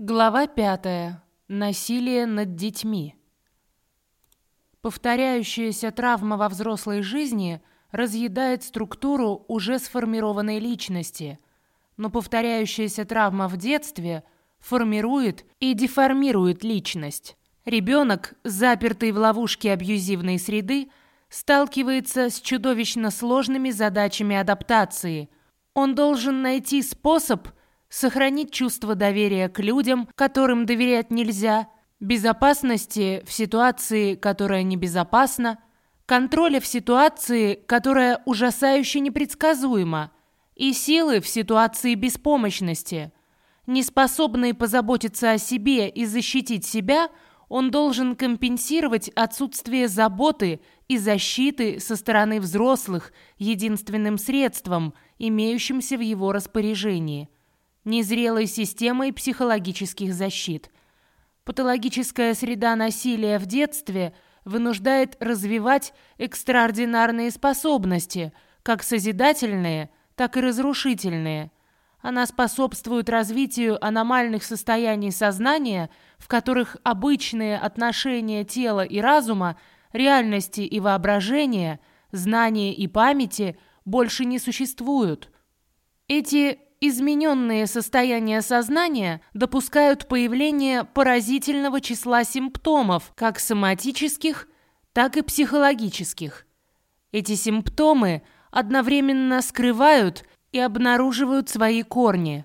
Глава пятая. Насилие над детьми. Повторяющаяся травма во взрослой жизни разъедает структуру уже сформированной личности, но повторяющаяся травма в детстве формирует и деформирует личность. Ребенок, запертый в ловушке абьюзивной среды, сталкивается с чудовищно сложными задачами адаптации. Он должен найти способ – сохранить чувство доверия к людям, которым доверять нельзя, безопасности в ситуации, которая небезопасна, контроля в ситуации, которая ужасающе непредсказуема, и силы в ситуации беспомощности. Неспособный позаботиться о себе и защитить себя, он должен компенсировать отсутствие заботы и защиты со стороны взрослых единственным средством, имеющимся в его распоряжении – незрелой системой психологических защит. Патологическая среда насилия в детстве вынуждает развивать экстраординарные способности, как созидательные, так и разрушительные. Она способствует развитию аномальных состояний сознания, в которых обычные отношения тела и разума, реальности и воображения, знания и памяти больше не существуют. Эти измененные состояния сознания допускают появление поразительного числа симптомов, как соматических, так и психологических. Эти симптомы одновременно скрывают и обнаруживают свои корни.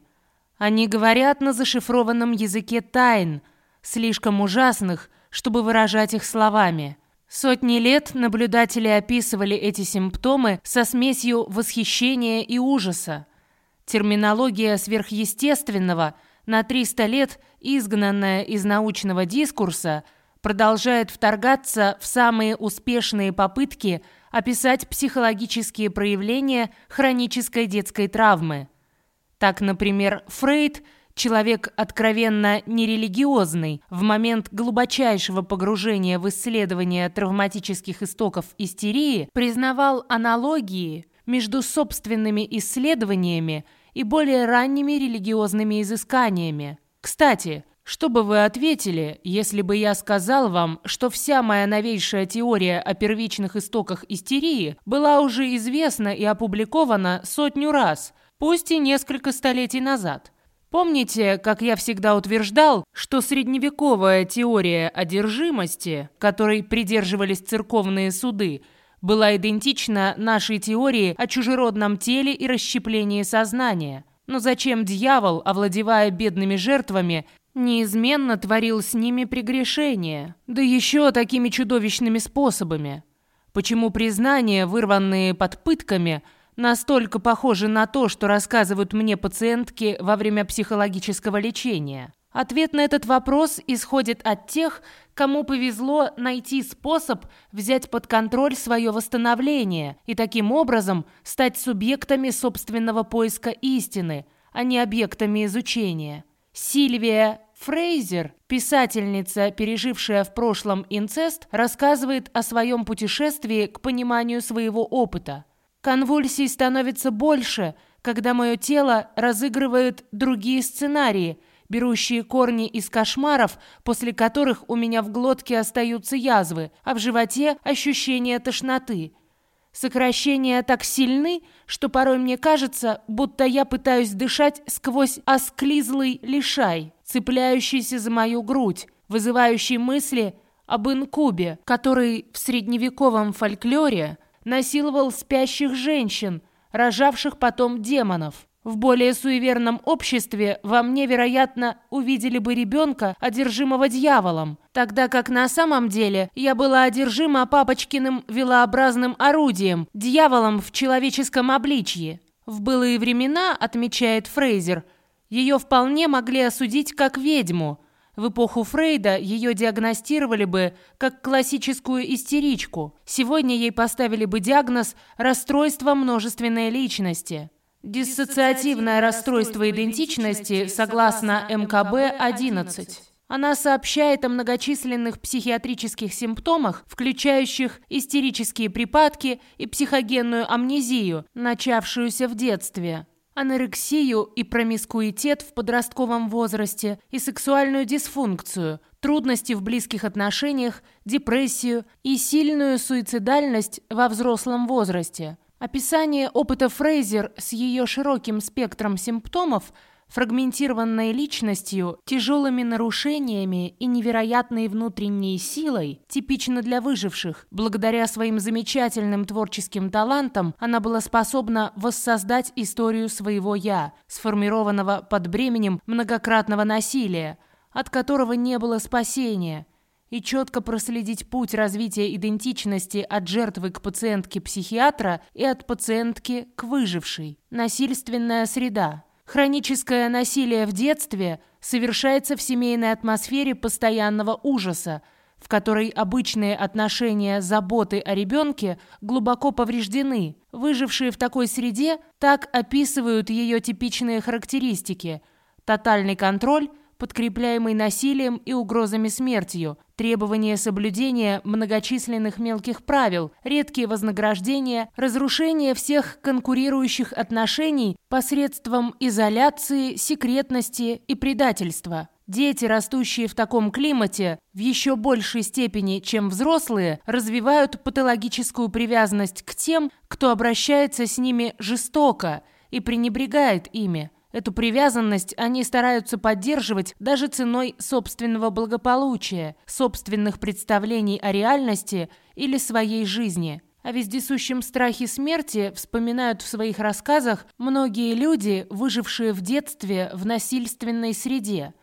Они говорят на зашифрованном языке тайн, слишком ужасных, чтобы выражать их словами. Сотни лет наблюдатели описывали эти симптомы со смесью восхищения и ужаса. Терминология сверхъестественного, на 300 лет изгнанная из научного дискурса, продолжает вторгаться в самые успешные попытки описать психологические проявления хронической детской травмы. Так, например, Фрейд – Человек откровенно нерелигиозный, в момент глубочайшего погружения в исследование травматических истоков истерии признавал аналогии между собственными исследованиями и более ранними религиозными изысканиями. Кстати, что бы вы ответили, если бы я сказал вам, что вся моя новейшая теория о первичных истоках истерии была уже известна и опубликована сотню раз, пусть и несколько столетий назад? Помните, как я всегда утверждал, что средневековая теория одержимости, которой придерживались церковные суды, была идентична нашей теории о чужеродном теле и расщеплении сознания. Но зачем дьявол, овладевая бедными жертвами, неизменно творил с ними прегрешения, да еще такими чудовищными способами? Почему признания, вырванные под пытками, настолько похожи на то, что рассказывают мне пациентки во время психологического лечения? Ответ на этот вопрос исходит от тех, кому повезло найти способ взять под контроль свое восстановление и таким образом стать субъектами собственного поиска истины, а не объектами изучения. Сильвия Фрейзер, писательница, пережившая в прошлом инцест, рассказывает о своем путешествии к пониманию своего опыта. Конвульсий становится больше, когда мое тело разыгрывает другие сценарии – берущие корни из кошмаров, после которых у меня в глотке остаются язвы, а в животе ощущение тошноты. Сокращения так сильны, что порой мне кажется, будто я пытаюсь дышать сквозь осклизлый лишай, цепляющийся за мою грудь, вызывающий мысли об инкубе, который в средневековом фольклоре насиловал спящих женщин, рожавших потом демонов. В более суеверном обществе во мне, вероятно, увидели бы ребенка, одержимого дьяволом, тогда как на самом деле я была одержима папочкиным велообразным орудием, дьяволом в человеческом обличье. В былые времена, отмечает Фрейзер, ее вполне могли осудить как ведьму. В эпоху Фрейда ее диагностировали бы как классическую истеричку. Сегодня ей поставили бы диагноз «расстройство множественной личности». Диссоциативное расстройство идентичности согласно МКБ-11. Она сообщает о многочисленных психиатрических симптомах, включающих истерические припадки и психогенную амнезию, начавшуюся в детстве. анорексию и промискуитет в подростковом возрасте и сексуальную дисфункцию, трудности в близких отношениях, депрессию и сильную суицидальность во взрослом возрасте. Описание опыта Фрейзер с ее широким спектром симптомов – фрагментированной личностью, тяжелыми нарушениями и невероятной внутренней силой, типично для выживших. Благодаря своим замечательным творческим талантам она была способна воссоздать историю своего «я», сформированного под бременем многократного насилия, от которого не было спасения, и четко проследить путь развития идентичности от жертвы к пациентке психиатра и от пациентки к выжившей. Насильственная среда. Хроническое насилие в детстве совершается в семейной атмосфере постоянного ужаса, в которой обычные отношения заботы о ребенке глубоко повреждены. Выжившие в такой среде так описывают ее типичные характеристики – тотальный контроль – подкрепляемый насилием и угрозами смертью, требование соблюдения многочисленных мелких правил, редкие вознаграждения, разрушение всех конкурирующих отношений посредством изоляции, секретности и предательства. Дети, растущие в таком климате, в еще большей степени, чем взрослые, развивают патологическую привязанность к тем, кто обращается с ними жестоко и пренебрегает ими. Эту привязанность они стараются поддерживать даже ценой собственного благополучия, собственных представлений о реальности или своей жизни. О вездесущем страхе смерти вспоминают в своих рассказах многие люди, выжившие в детстве в насильственной среде.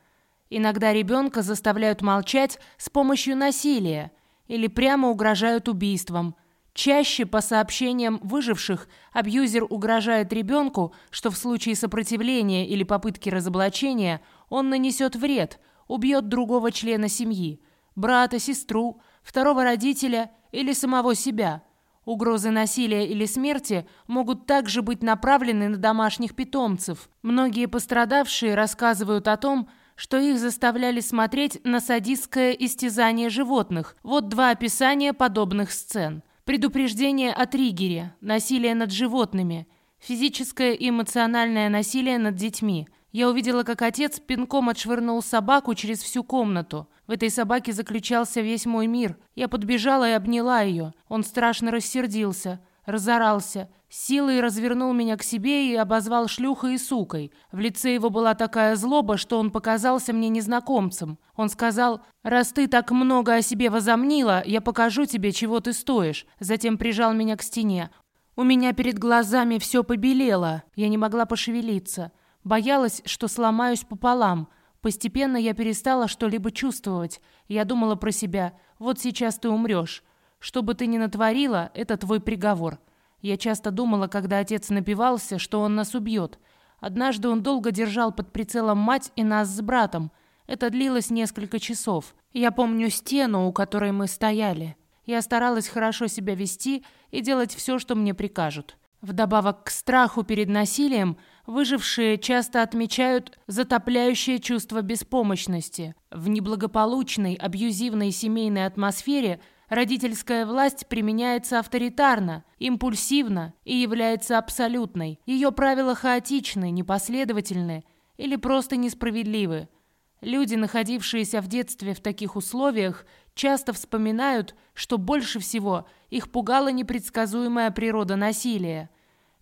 Иногда ребенка заставляют молчать с помощью насилия или прямо угрожают убийством – Чаще, по сообщениям выживших, абьюзер угрожает ребенку, что в случае сопротивления или попытки разоблачения он нанесет вред, убьет другого члена семьи, брата, сестру, второго родителя или самого себя. Угрозы насилия или смерти могут также быть направлены на домашних питомцев. Многие пострадавшие рассказывают о том, что их заставляли смотреть на садистское истязание животных. Вот два описания подобных сцен – Предупреждение о триггере, насилие над животными, физическое и эмоциональное насилие над детьми. Я увидела, как отец пинком отшвырнул собаку через всю комнату. В этой собаке заключался весь мой мир. Я подбежала и обняла ее. Он страшно рассердился разорался, силой развернул меня к себе и обозвал шлюхой и сукой. В лице его была такая злоба, что он показался мне незнакомцем. Он сказал, «Раз ты так много о себе возомнила, я покажу тебе, чего ты стоишь». Затем прижал меня к стене. У меня перед глазами все побелело, я не могла пошевелиться. Боялась, что сломаюсь пополам. Постепенно я перестала что-либо чувствовать. Я думала про себя, вот сейчас ты умрешь. Что бы ты ни натворила, это твой приговор. Я часто думала, когда отец напивался, что он нас убьет. Однажды он долго держал под прицелом мать и нас с братом. Это длилось несколько часов. Я помню стену, у которой мы стояли. Я старалась хорошо себя вести и делать все, что мне прикажут. Вдобавок к страху перед насилием, выжившие часто отмечают затопляющее чувство беспомощности. В неблагополучной, абьюзивной семейной атмосфере – Родительская власть применяется авторитарно, импульсивно и является абсолютной. Ее правила хаотичны, непоследовательны или просто несправедливы. Люди, находившиеся в детстве в таких условиях, часто вспоминают, что больше всего их пугала непредсказуемая природа насилия.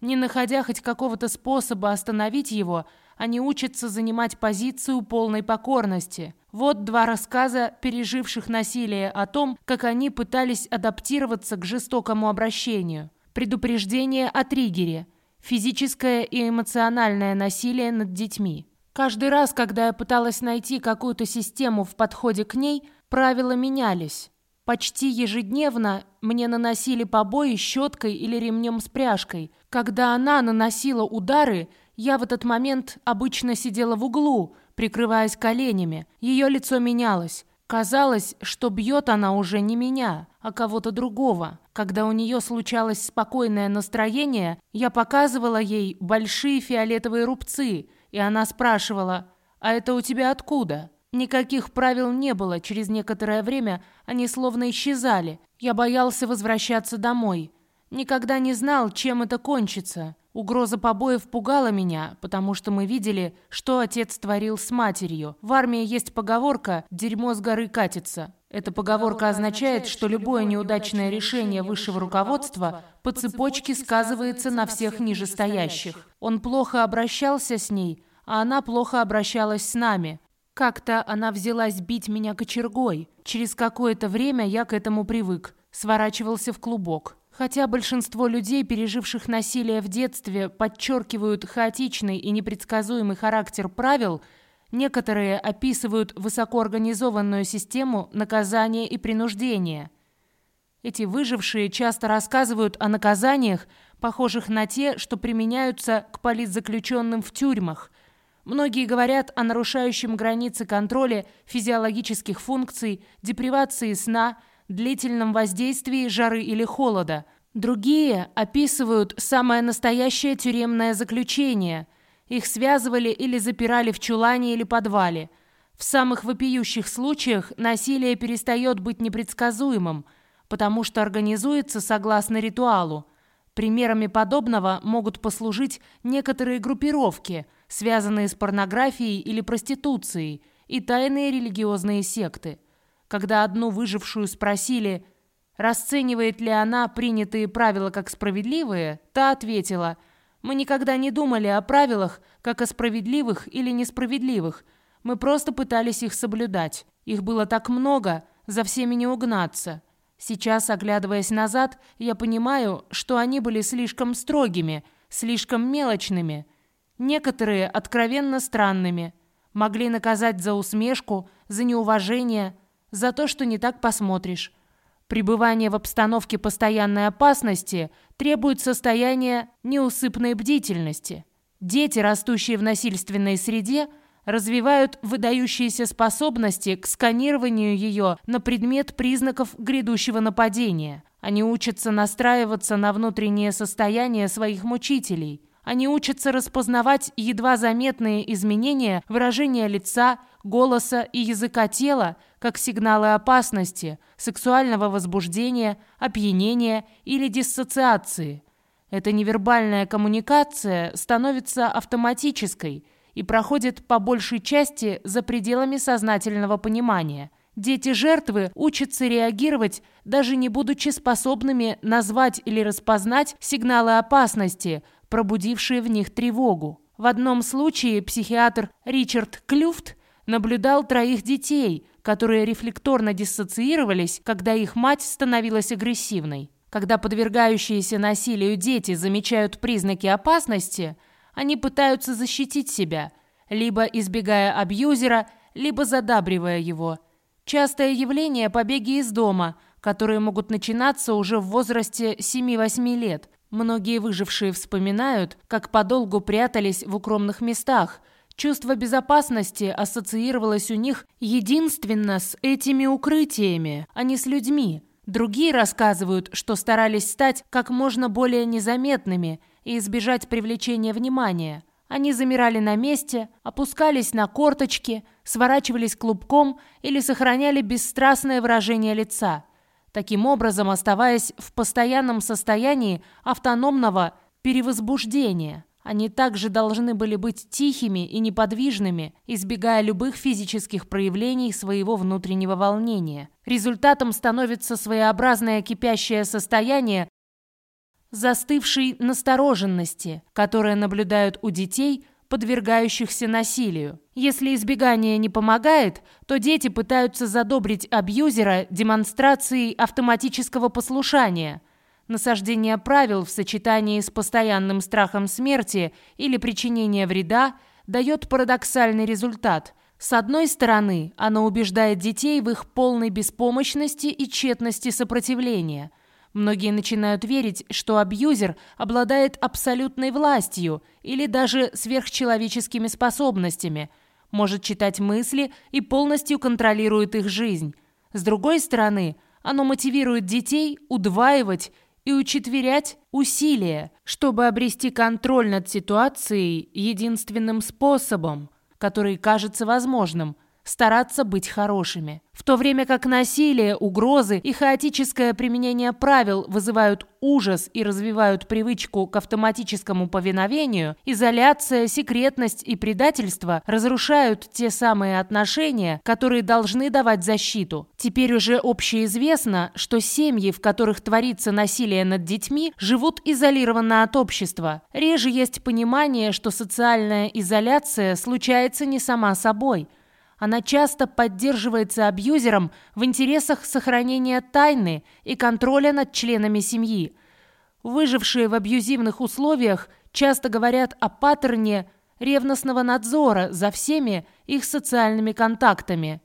Не находя хоть какого-то способа остановить его, они учатся занимать позицию полной покорности. Вот два рассказа переживших насилие о том, как они пытались адаптироваться к жестокому обращению. Предупреждение о триггере. Физическое и эмоциональное насилие над детьми. Каждый раз, когда я пыталась найти какую-то систему в подходе к ней, правила менялись. Почти ежедневно мне наносили побои щеткой или ремнем с пряжкой. Когда она наносила удары, я в этот момент обычно сидела в углу, прикрываясь коленями. Ее лицо менялось. Казалось, что бьет она уже не меня, а кого-то другого. Когда у нее случалось спокойное настроение, я показывала ей большие фиолетовые рубцы, и она спрашивала, «А это у тебя откуда?» Никаких правил не было, через некоторое время они словно исчезали. Я боялся возвращаться домой. Никогда не знал, чем это кончится. Угроза побоев пугала меня, потому что мы видели, что отец творил с матерью. В армии есть поговорка «дерьмо с горы катится». Эта поговорка означает, что любое неудачное решение высшего руководства по цепочке сказывается на всех нижестоящих. Он плохо обращался с ней, а она плохо обращалась с нами. Как-то она взялась бить меня кочергой. Через какое-то время я к этому привык. Сворачивался в клубок. Хотя большинство людей, переживших насилие в детстве, подчеркивают хаотичный и непредсказуемый характер правил, некоторые описывают высокоорганизованную систему наказания и принуждения. Эти выжившие часто рассказывают о наказаниях, похожих на те, что применяются к политзаключенным в тюрьмах. Многие говорят о нарушающем границы контроля физиологических функций, депривации сна – длительном воздействии жары или холода. Другие описывают самое настоящее тюремное заключение. Их связывали или запирали в чулане или подвале. В самых вопиющих случаях насилие перестает быть непредсказуемым, потому что организуется согласно ритуалу. Примерами подобного могут послужить некоторые группировки, связанные с порнографией или проституцией, и тайные религиозные секты – когда одну выжившую спросили, расценивает ли она принятые правила как справедливые, та ответила, «Мы никогда не думали о правилах, как о справедливых или несправедливых. Мы просто пытались их соблюдать. Их было так много, за всеми не угнаться». Сейчас, оглядываясь назад, я понимаю, что они были слишком строгими, слишком мелочными. Некоторые откровенно странными. Могли наказать за усмешку, за неуважение – за то, что не так посмотришь. Пребывание в обстановке постоянной опасности требует состояния неусыпной бдительности. Дети, растущие в насильственной среде, развивают выдающиеся способности к сканированию ее на предмет признаков грядущего нападения. Они учатся настраиваться на внутреннее состояние своих мучителей. Они учатся распознавать едва заметные изменения выражения лица, голоса и языка тела как сигналы опасности, сексуального возбуждения, опьянения или диссоциации. Эта невербальная коммуникация становится автоматической и проходит по большей части за пределами сознательного понимания. Дети жертвы учатся реагировать, даже не будучи способными назвать или распознать сигналы опасности, пробудившие в них тревогу. В одном случае психиатр Ричард Клюфт наблюдал троих детей, которые рефлекторно диссоциировались, когда их мать становилась агрессивной. Когда подвергающиеся насилию дети замечают признаки опасности, они пытаются защитить себя, либо избегая абьюзера, либо задабривая его. Частое явление – побеги из дома, которые могут начинаться уже в возрасте 7-8 лет. Многие выжившие вспоминают, как подолгу прятались в укромных местах – Чувство безопасности ассоциировалось у них единственно с этими укрытиями, а не с людьми. Другие рассказывают, что старались стать как можно более незаметными и избежать привлечения внимания. Они замирали на месте, опускались на корточки, сворачивались клубком или сохраняли бесстрастное выражение лица, таким образом оставаясь в постоянном состоянии автономного перевозбуждения. Они также должны были быть тихими и неподвижными, избегая любых физических проявлений своего внутреннего волнения. Результатом становится своеобразное кипящее состояние застывшей настороженности, которое наблюдают у детей, подвергающихся насилию. Если избегание не помогает, то дети пытаются задобрить абьюзера демонстрацией автоматического послушания – Насаждение правил в сочетании с постоянным страхом смерти или причинения вреда дает парадоксальный результат. С одной стороны, оно убеждает детей в их полной беспомощности и тщетности сопротивления. Многие начинают верить, что абьюзер обладает абсолютной властью или даже сверхчеловеческими способностями, может читать мысли и полностью контролирует их жизнь. С другой стороны, оно мотивирует детей удваивать и учетверять усилия, чтобы обрести контроль над ситуацией единственным способом, который кажется возможным – стараться быть хорошими. В то время как насилие, угрозы и хаотическое применение правил вызывают ужас и развивают привычку к автоматическому повиновению, изоляция, секретность и предательство разрушают те самые отношения, которые должны давать защиту. Теперь уже общеизвестно, что семьи, в которых творится насилие над детьми, живут изолированно от общества. Реже есть понимание, что социальная изоляция случается не сама собой – она часто поддерживается абьюзером в интересах сохранения тайны и контроля над членами семьи. Выжившие в абьюзивных условиях часто говорят о паттерне ревностного надзора за всеми их социальными контактами.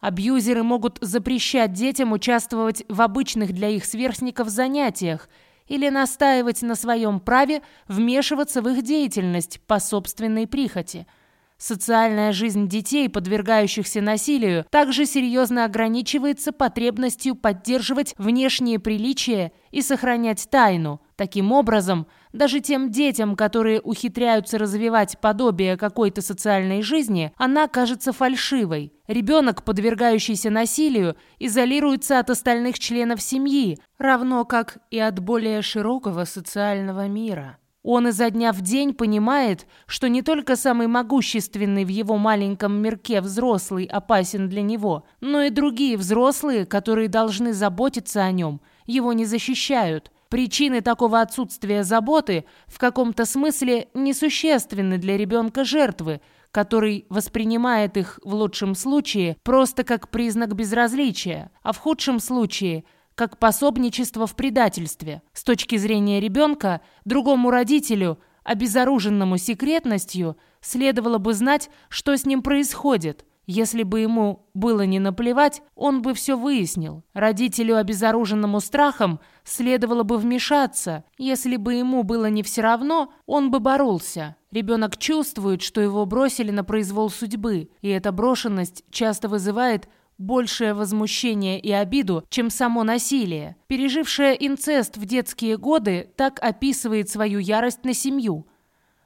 Абьюзеры могут запрещать детям участвовать в обычных для их сверстников занятиях или настаивать на своем праве вмешиваться в их деятельность по собственной прихоти – Социальная жизнь детей, подвергающихся насилию, также серьезно ограничивается потребностью поддерживать внешние приличия и сохранять тайну. Таким образом, даже тем детям, которые ухитряются развивать подобие какой-то социальной жизни, она кажется фальшивой. Ребенок, подвергающийся насилию, изолируется от остальных членов семьи, равно как и от более широкого социального мира. Он изо дня в день понимает, что не только самый могущественный в его маленьком мирке взрослый опасен для него, но и другие взрослые, которые должны заботиться о нем, его не защищают. Причины такого отсутствия заботы в каком-то смысле несущественны для ребенка жертвы, который воспринимает их в лучшем случае просто как признак безразличия, а в худшем случае – как пособничество в предательстве. С точки зрения ребенка, другому родителю, обезоруженному секретностью, следовало бы знать, что с ним происходит. Если бы ему было не наплевать, он бы все выяснил. Родителю, обезоруженному страхом, следовало бы вмешаться. Если бы ему было не все равно, он бы боролся. Ребенок чувствует, что его бросили на произвол судьбы, и эта брошенность часто вызывает большее возмущение и обиду, чем само насилие. Пережившая инцест в детские годы так описывает свою ярость на семью.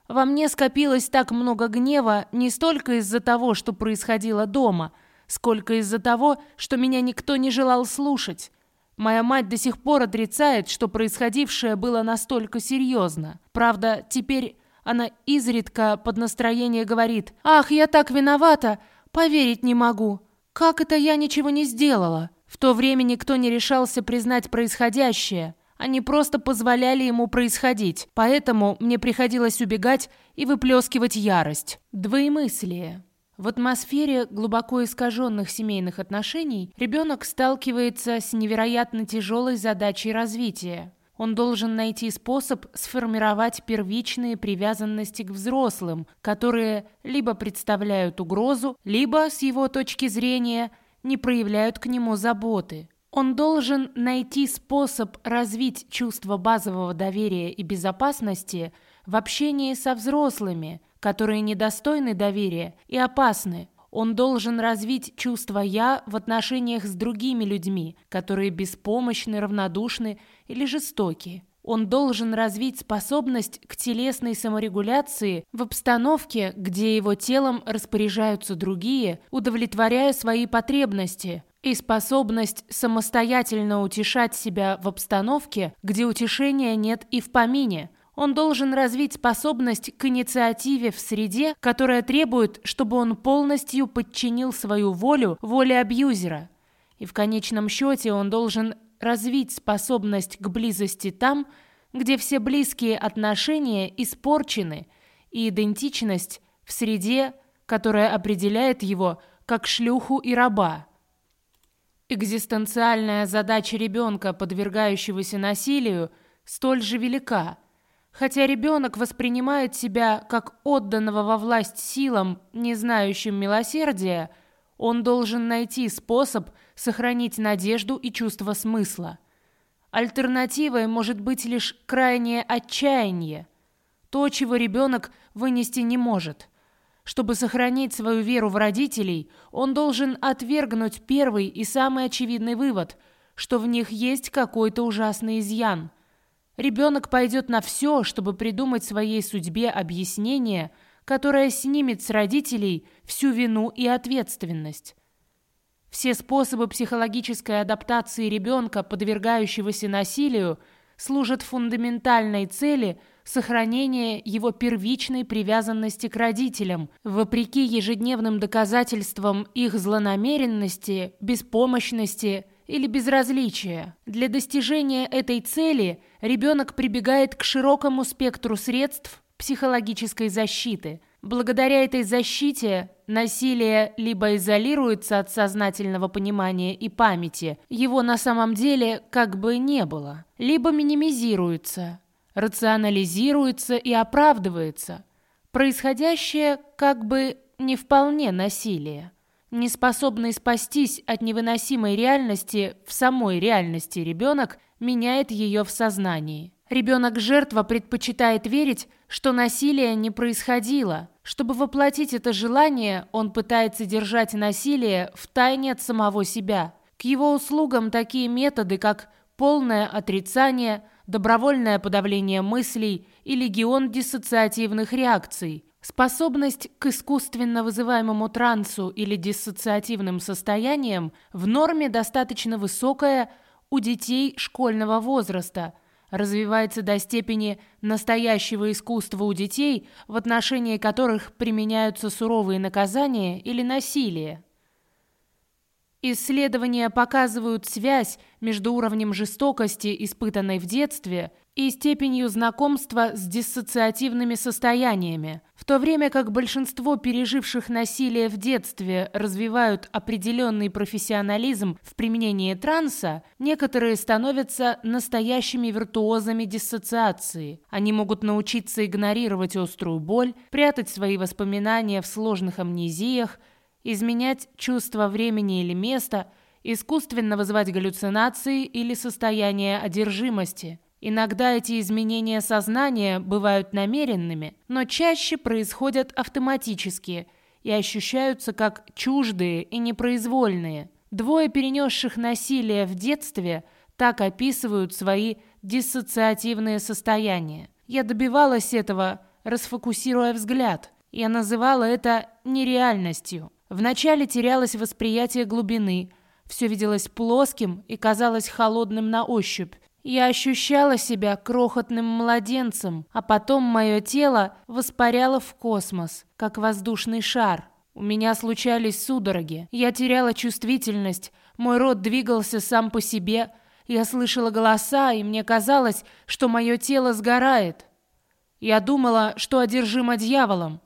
Во мне скопилось так много гнева не столько из-за того, что происходило дома, сколько из-за того, что меня никто не желал слушать. Моя мать до сих пор отрицает, что происходившее было настолько серьезно. Правда, теперь она изредка под настроение говорит «Ах, я так виновата! Поверить не могу!» Как это я ничего не сделала? В то время никто не решался признать происходящее. Они просто позволяли ему происходить, поэтому мне приходилось убегать и выплескивать ярость. Двоемыслие. В атмосфере глубоко искаженных семейных отношений ребенок сталкивается с невероятно тяжелой задачей развития. Он должен найти способ сформировать первичные привязанности к взрослым, которые либо представляют угрозу, либо, с его точки зрения, не проявляют к нему заботы. Он должен найти способ развить чувство базового доверия и безопасности в общении со взрослыми, которые недостойны доверия и опасны. Он должен развить чувство «я» в отношениях с другими людьми, которые беспомощны, равнодушны или жестокие. Он должен развить способность к телесной саморегуляции в обстановке, где его телом распоряжаются другие, удовлетворяя свои потребности, и способность самостоятельно утешать себя в обстановке, где утешения нет и в помине – он должен развить способность к инициативе в среде, которая требует, чтобы он полностью подчинил свою волю воле абьюзера. И в конечном счете он должен развить способность к близости там, где все близкие отношения испорчены, и идентичность в среде, которая определяет его как шлюху и раба. Экзистенциальная задача ребенка, подвергающегося насилию, столь же велика – Хотя ребенок воспринимает себя как отданного во власть силам, не знающим милосердия, он должен найти способ сохранить надежду и чувство смысла. Альтернативой может быть лишь крайнее отчаяние, то, чего ребенок вынести не может. Чтобы сохранить свою веру в родителей, он должен отвергнуть первый и самый очевидный вывод, что в них есть какой-то ужасный изъян – Ребенок пойдет на все, чтобы придумать своей судьбе объяснение, которая снимет с родителей всю вину и ответственность. Все способы психологической адаптации ребенка, подвергающегося насилию, служат фундаментальной цели сохранения его первичной привязанности к родителям, вопреки ежедневным доказательствам их злонамеренности, беспомощности или безразличия. Для достижения этой цели ребенок прибегает к широкому спектру средств психологической защиты. Благодаря этой защите насилие либо изолируется от сознательного понимания и памяти, его на самом деле как бы не было, либо минимизируется, рационализируется и оправдывается. Происходящее как бы не вполне насилие. Неспособный спастись от невыносимой реальности в самой реальности ребенок меняет ее в сознании. Ребенок-жертва предпочитает верить, что насилие не происходило. Чтобы воплотить это желание, он пытается держать насилие в тайне от самого себя. К его услугам такие методы, как полное отрицание, добровольное подавление мыслей и легион диссоциативных реакций. Способность к искусственно вызываемому трансу или диссоциативным состояниям в норме достаточно высокая у детей школьного возраста – развивается до степени настоящего искусства у детей, в отношении которых применяются суровые наказания или насилие. Исследования показывают связь между уровнем жестокости, испытанной в детстве, и степенью знакомства с диссоциативными состояниями, в то время как большинство переживших насилие в детстве развивают определенный профессионализм в применении транса, некоторые становятся настоящими виртуозами диссоциации. Они могут научиться игнорировать острую боль, прятать свои воспоминания в сложных амнезиях, изменять чувство времени или места, искусственно вызывать галлюцинации или состояние одержимости. Иногда эти изменения сознания бывают намеренными, но чаще происходят автоматически и ощущаются как чуждые и непроизвольные. Двое перенесших насилие в детстве так описывают свои диссоциативные состояния. Я добивалась этого, расфокусируя взгляд. Я называла это нереальностью. Вначале терялось восприятие глубины, все виделось плоским и казалось холодным на ощупь. Я ощущала себя крохотным младенцем, а потом мое тело воспаряло в космос, как воздушный шар. У меня случались судороги, я теряла чувствительность, мой рот двигался сам по себе, я слышала голоса, и мне казалось, что мое тело сгорает. Я думала, что одержима дьяволом,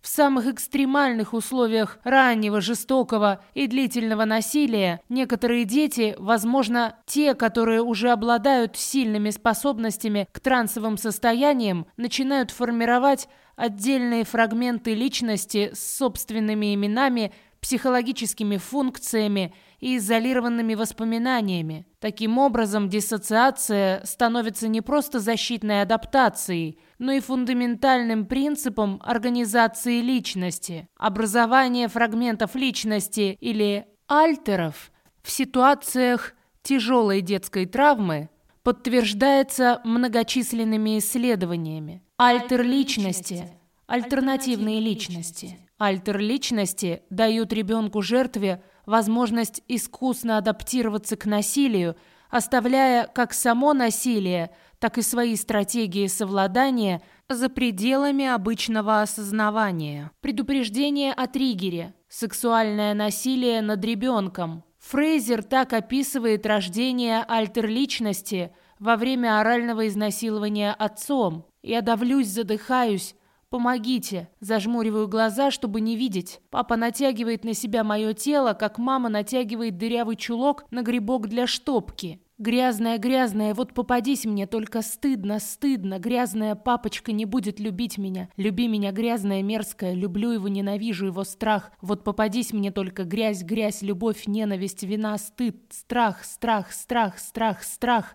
в самых экстремальных условиях раннего, жестокого и длительного насилия некоторые дети, возможно, те, которые уже обладают сильными способностями к трансовым состояниям, начинают формировать отдельные фрагменты личности с собственными именами, психологическими функциями и изолированными воспоминаниями. Таким образом, диссоциация становится не просто защитной адаптацией, но и фундаментальным принципом организации личности. Образование фрагментов личности или альтеров в ситуациях тяжелой детской травмы подтверждается многочисленными исследованиями. Альтер личности, альтернативные личности. Альтер личности дают ребенку жертве возможность искусно адаптироваться к насилию, оставляя как само насилие, так и свои стратегии совладания за пределами обычного осознавания. Предупреждение о триггере. Сексуальное насилие над ребенком. Фрейзер так описывает рождение альтер-личности во время орального изнасилования отцом. «Я давлюсь, задыхаюсь, «Помогите!» Зажмуриваю глаза, чтобы не видеть. Папа натягивает на себя мое тело, как мама натягивает дырявый чулок на грибок для штопки. Грязная, грязная, вот попадись мне, только стыдно, стыдно. Грязная папочка не будет любить меня. Люби меня, грязная, мерзкая. Люблю его, ненавижу его страх. Вот попадись мне только грязь, грязь, любовь, ненависть, вина, стыд, страх, страх, страх, страх, страх.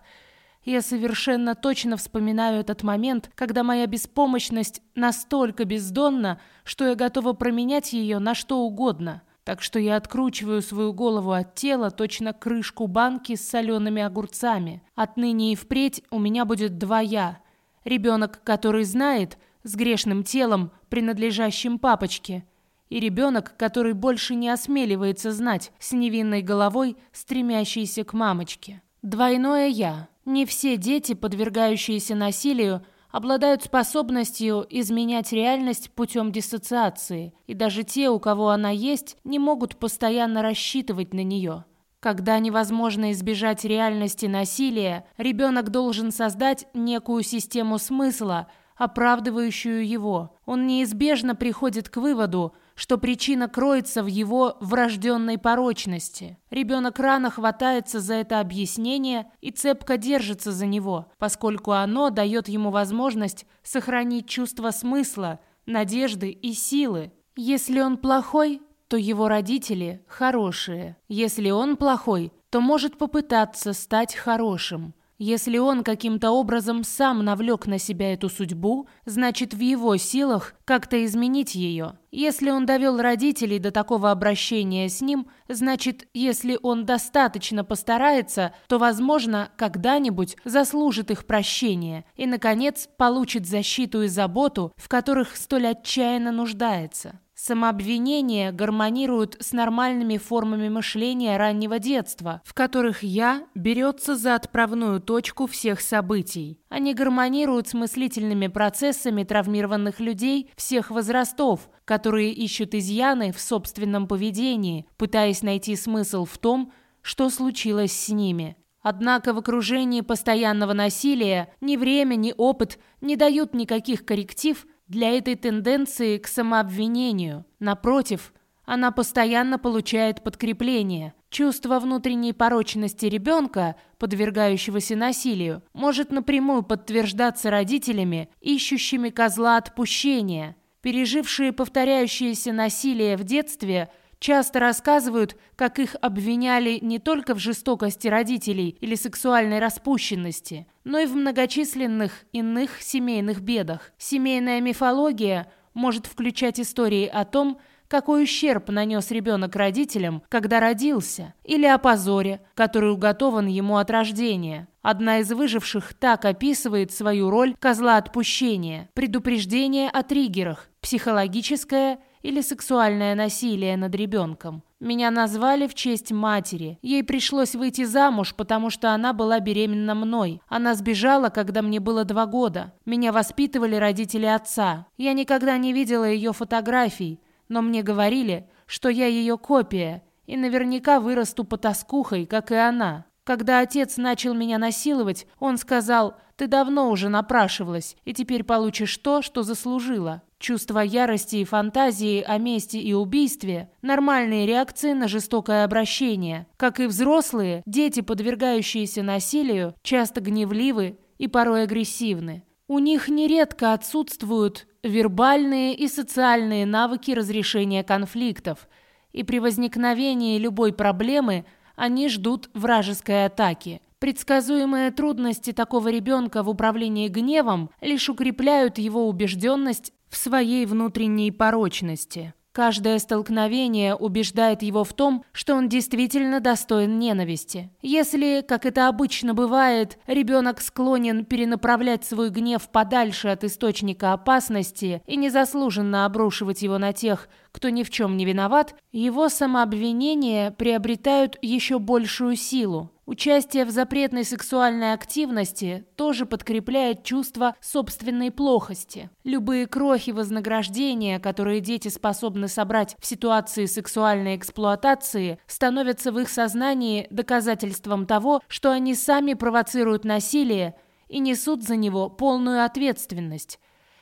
Я совершенно точно вспоминаю этот момент, когда моя беспомощность настолько бездонна, что я готова променять ее на что угодно. Так что я откручиваю свою голову от тела, точно крышку банки с солеными огурцами. Отныне и впредь у меня будет два. Ребенок, который знает, с грешным телом, принадлежащим папочке, и ребенок, который больше не осмеливается знать, с невинной головой, стремящийся к мамочке. Двойное «я». Не все дети, подвергающиеся насилию, обладают способностью изменять реальность путем диссоциации, и даже те, у кого она есть, не могут постоянно рассчитывать на нее. Когда невозможно избежать реальности насилия, ребенок должен создать некую систему смысла, оправдывающую его. Он неизбежно приходит к выводу, что причина кроется в его врожденной порочности. Ребенок рано хватается за это объяснение и цепко держится за него, поскольку оно дает ему возможность сохранить чувство смысла, надежды и силы. Если он плохой, то его родители хорошие. Если он плохой, то может попытаться стать хорошим. Если он каким-то образом сам навлек на себя эту судьбу, значит в его силах как-то изменить ее. Если он довел родителей до такого обращения с ним, значит, если он достаточно постарается, то, возможно, когда-нибудь заслужит их прощение и, наконец, получит защиту и заботу, в которых столь отчаянно нуждается. Самообвинение гармонирует с нормальными формами мышления раннего детства, в которых «я» берется за отправную точку всех событий. Они гармонируют с мыслительными процессами травмированных людей всех возрастов, которые ищут изъяны в собственном поведении, пытаясь найти смысл в том, что случилось с ними. Однако в окружении постоянного насилия ни время, ни опыт не дают никаких корректив – для этой тенденции к самообвинению. Напротив, она постоянно получает подкрепление. Чувство внутренней порочности ребенка, подвергающегося насилию, может напрямую подтверждаться родителями, ищущими козла отпущения. Пережившие повторяющееся насилие в детстве – часто рассказывают, как их обвиняли не только в жестокости родителей или сексуальной распущенности, но и в многочисленных иных семейных бедах. Семейная мифология может включать истории о том, какой ущерб нанес ребенок родителям, когда родился, или о позоре, который уготован ему от рождения. Одна из выживших так описывает свою роль козла отпущения, предупреждение о триггерах, психологическое или сексуальное насилие над ребенком. Меня назвали в честь матери. Ей пришлось выйти замуж, потому что она была беременна мной. Она сбежала, когда мне было два года. Меня воспитывали родители отца. Я никогда не видела ее фотографий, но мне говорили, что я ее копия, и наверняка вырасту потаскухой, как и она. Когда отец начал меня насиловать, он сказал, «Ты давно уже напрашивалась, и теперь получишь то, что заслужила». Чувство ярости и фантазии о мести и убийстве – нормальные реакции на жестокое обращение. Как и взрослые, дети, подвергающиеся насилию, часто гневливы и порой агрессивны. У них нередко отсутствуют вербальные и социальные навыки разрешения конфликтов, и при возникновении любой проблемы они ждут вражеской атаки. Предсказуемые трудности такого ребенка в управлении гневом лишь укрепляют его убежденность в своей внутренней порочности. Каждое столкновение убеждает его в том, что он действительно достоин ненависти. Если, как это обычно бывает, ребенок склонен перенаправлять свой гнев подальше от источника опасности и незаслуженно обрушивать его на тех, кто ни в чем не виноват, его самообвинения приобретают еще большую силу. Участие в запретной сексуальной активности тоже подкрепляет чувство собственной плохости. Любые крохи вознаграждения, которые дети способны собрать в ситуации сексуальной эксплуатации, становятся в их сознании доказательством того, что они сами провоцируют насилие и несут за него полную ответственность.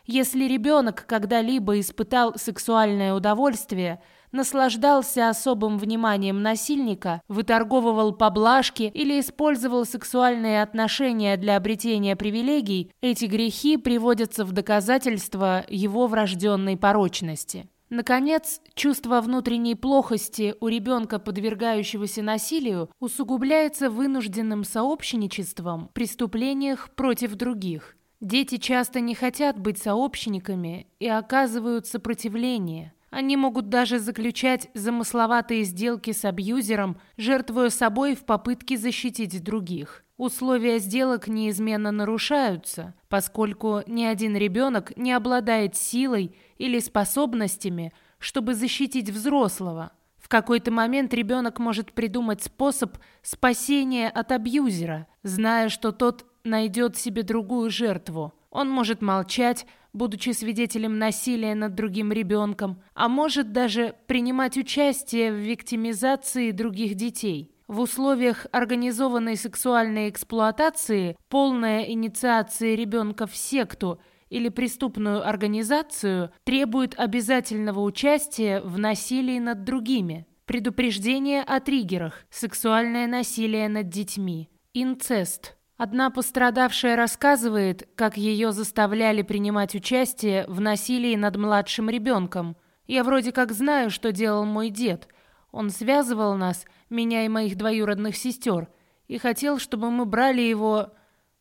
Если ребенок когда-либо испытал сексуальное удовольствие – наслаждался особым вниманием насильника, выторговывал поблажки или использовал сексуальные отношения для обретения привилегий, эти грехи приводятся в доказательство его врожденной порочности. Наконец, чувство внутренней плохости у ребенка, подвергающегося насилию, усугубляется вынужденным сообщничеством в преступлениях против других. Дети часто не хотят быть сообщниками и оказывают сопротивление. Они могут даже заключать замысловатые сделки с абьюзером, жертвуя собой в попытке защитить других. Условия сделок неизменно нарушаются, поскольку ни один ребенок не обладает силой или способностями, чтобы защитить взрослого. В какой-то момент ребенок может придумать способ спасения от абьюзера, зная, что тот найдет себе другую жертву. Он может молчать, будучи свидетелем насилия над другим ребенком, а может даже принимать участие в виктимизации других детей. В условиях организованной сексуальной эксплуатации полная инициация ребенка в секту или преступную организацию требует обязательного участия в насилии над другими. Предупреждение о триггерах, сексуальное насилие над детьми, инцест – Одна пострадавшая рассказывает, как ее заставляли принимать участие в насилии над младшим ребенком. Я вроде как знаю, что делал мой дед. Он связывал нас, меня и моих двоюродных сестер, и хотел, чтобы мы брали его...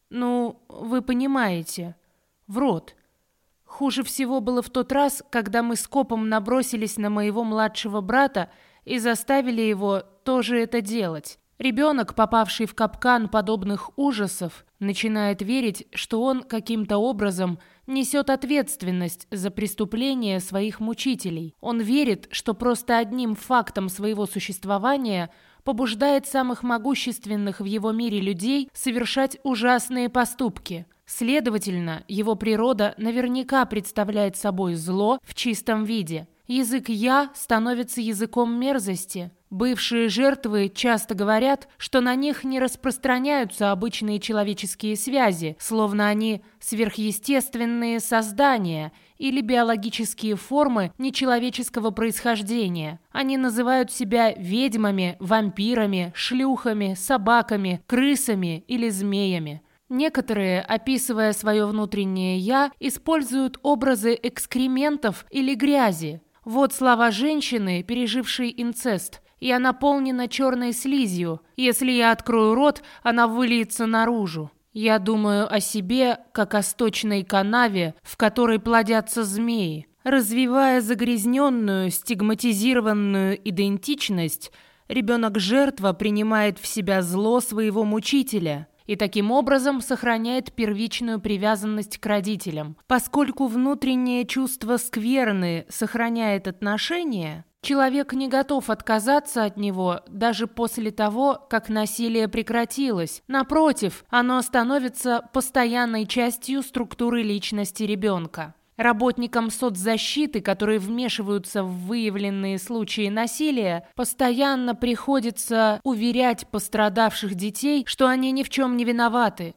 Ну, вы понимаете, в рот. Хуже всего было в тот раз, когда мы с копом набросились на моего младшего брата и заставили его тоже это делать. Ребенок, попавший в капкан подобных ужасов, начинает верить, что он каким-то образом несет ответственность за преступления своих мучителей. Он верит, что просто одним фактом своего существования побуждает самых могущественных в его мире людей совершать ужасные поступки. Следовательно, его природа наверняка представляет собой зло в чистом виде. Язык «я» становится языком мерзости – Бывшие жертвы часто говорят, что на них не распространяются обычные человеческие связи, словно они сверхъестественные создания или биологические формы нечеловеческого происхождения. Они называют себя ведьмами, вампирами, шлюхами, собаками, крысами или змеями. Некоторые, описывая свое внутреннее «я», используют образы экскрементов или грязи. Вот слова женщины, пережившей инцест. Я наполнена черной слизью. Если я открою рот, она выльется наружу. Я думаю о себе, как о сточной канаве, в которой плодятся змеи. Развивая загрязненную, стигматизированную идентичность, ребенок-жертва принимает в себя зло своего мучителя и таким образом сохраняет первичную привязанность к родителям. Поскольку внутреннее чувство скверны сохраняет отношения, Человек не готов отказаться от него даже после того, как насилие прекратилось. Напротив, оно становится постоянной частью структуры личности ребенка. Работникам соцзащиты, которые вмешиваются в выявленные случаи насилия, постоянно приходится уверять пострадавших детей, что они ни в чем не виноваты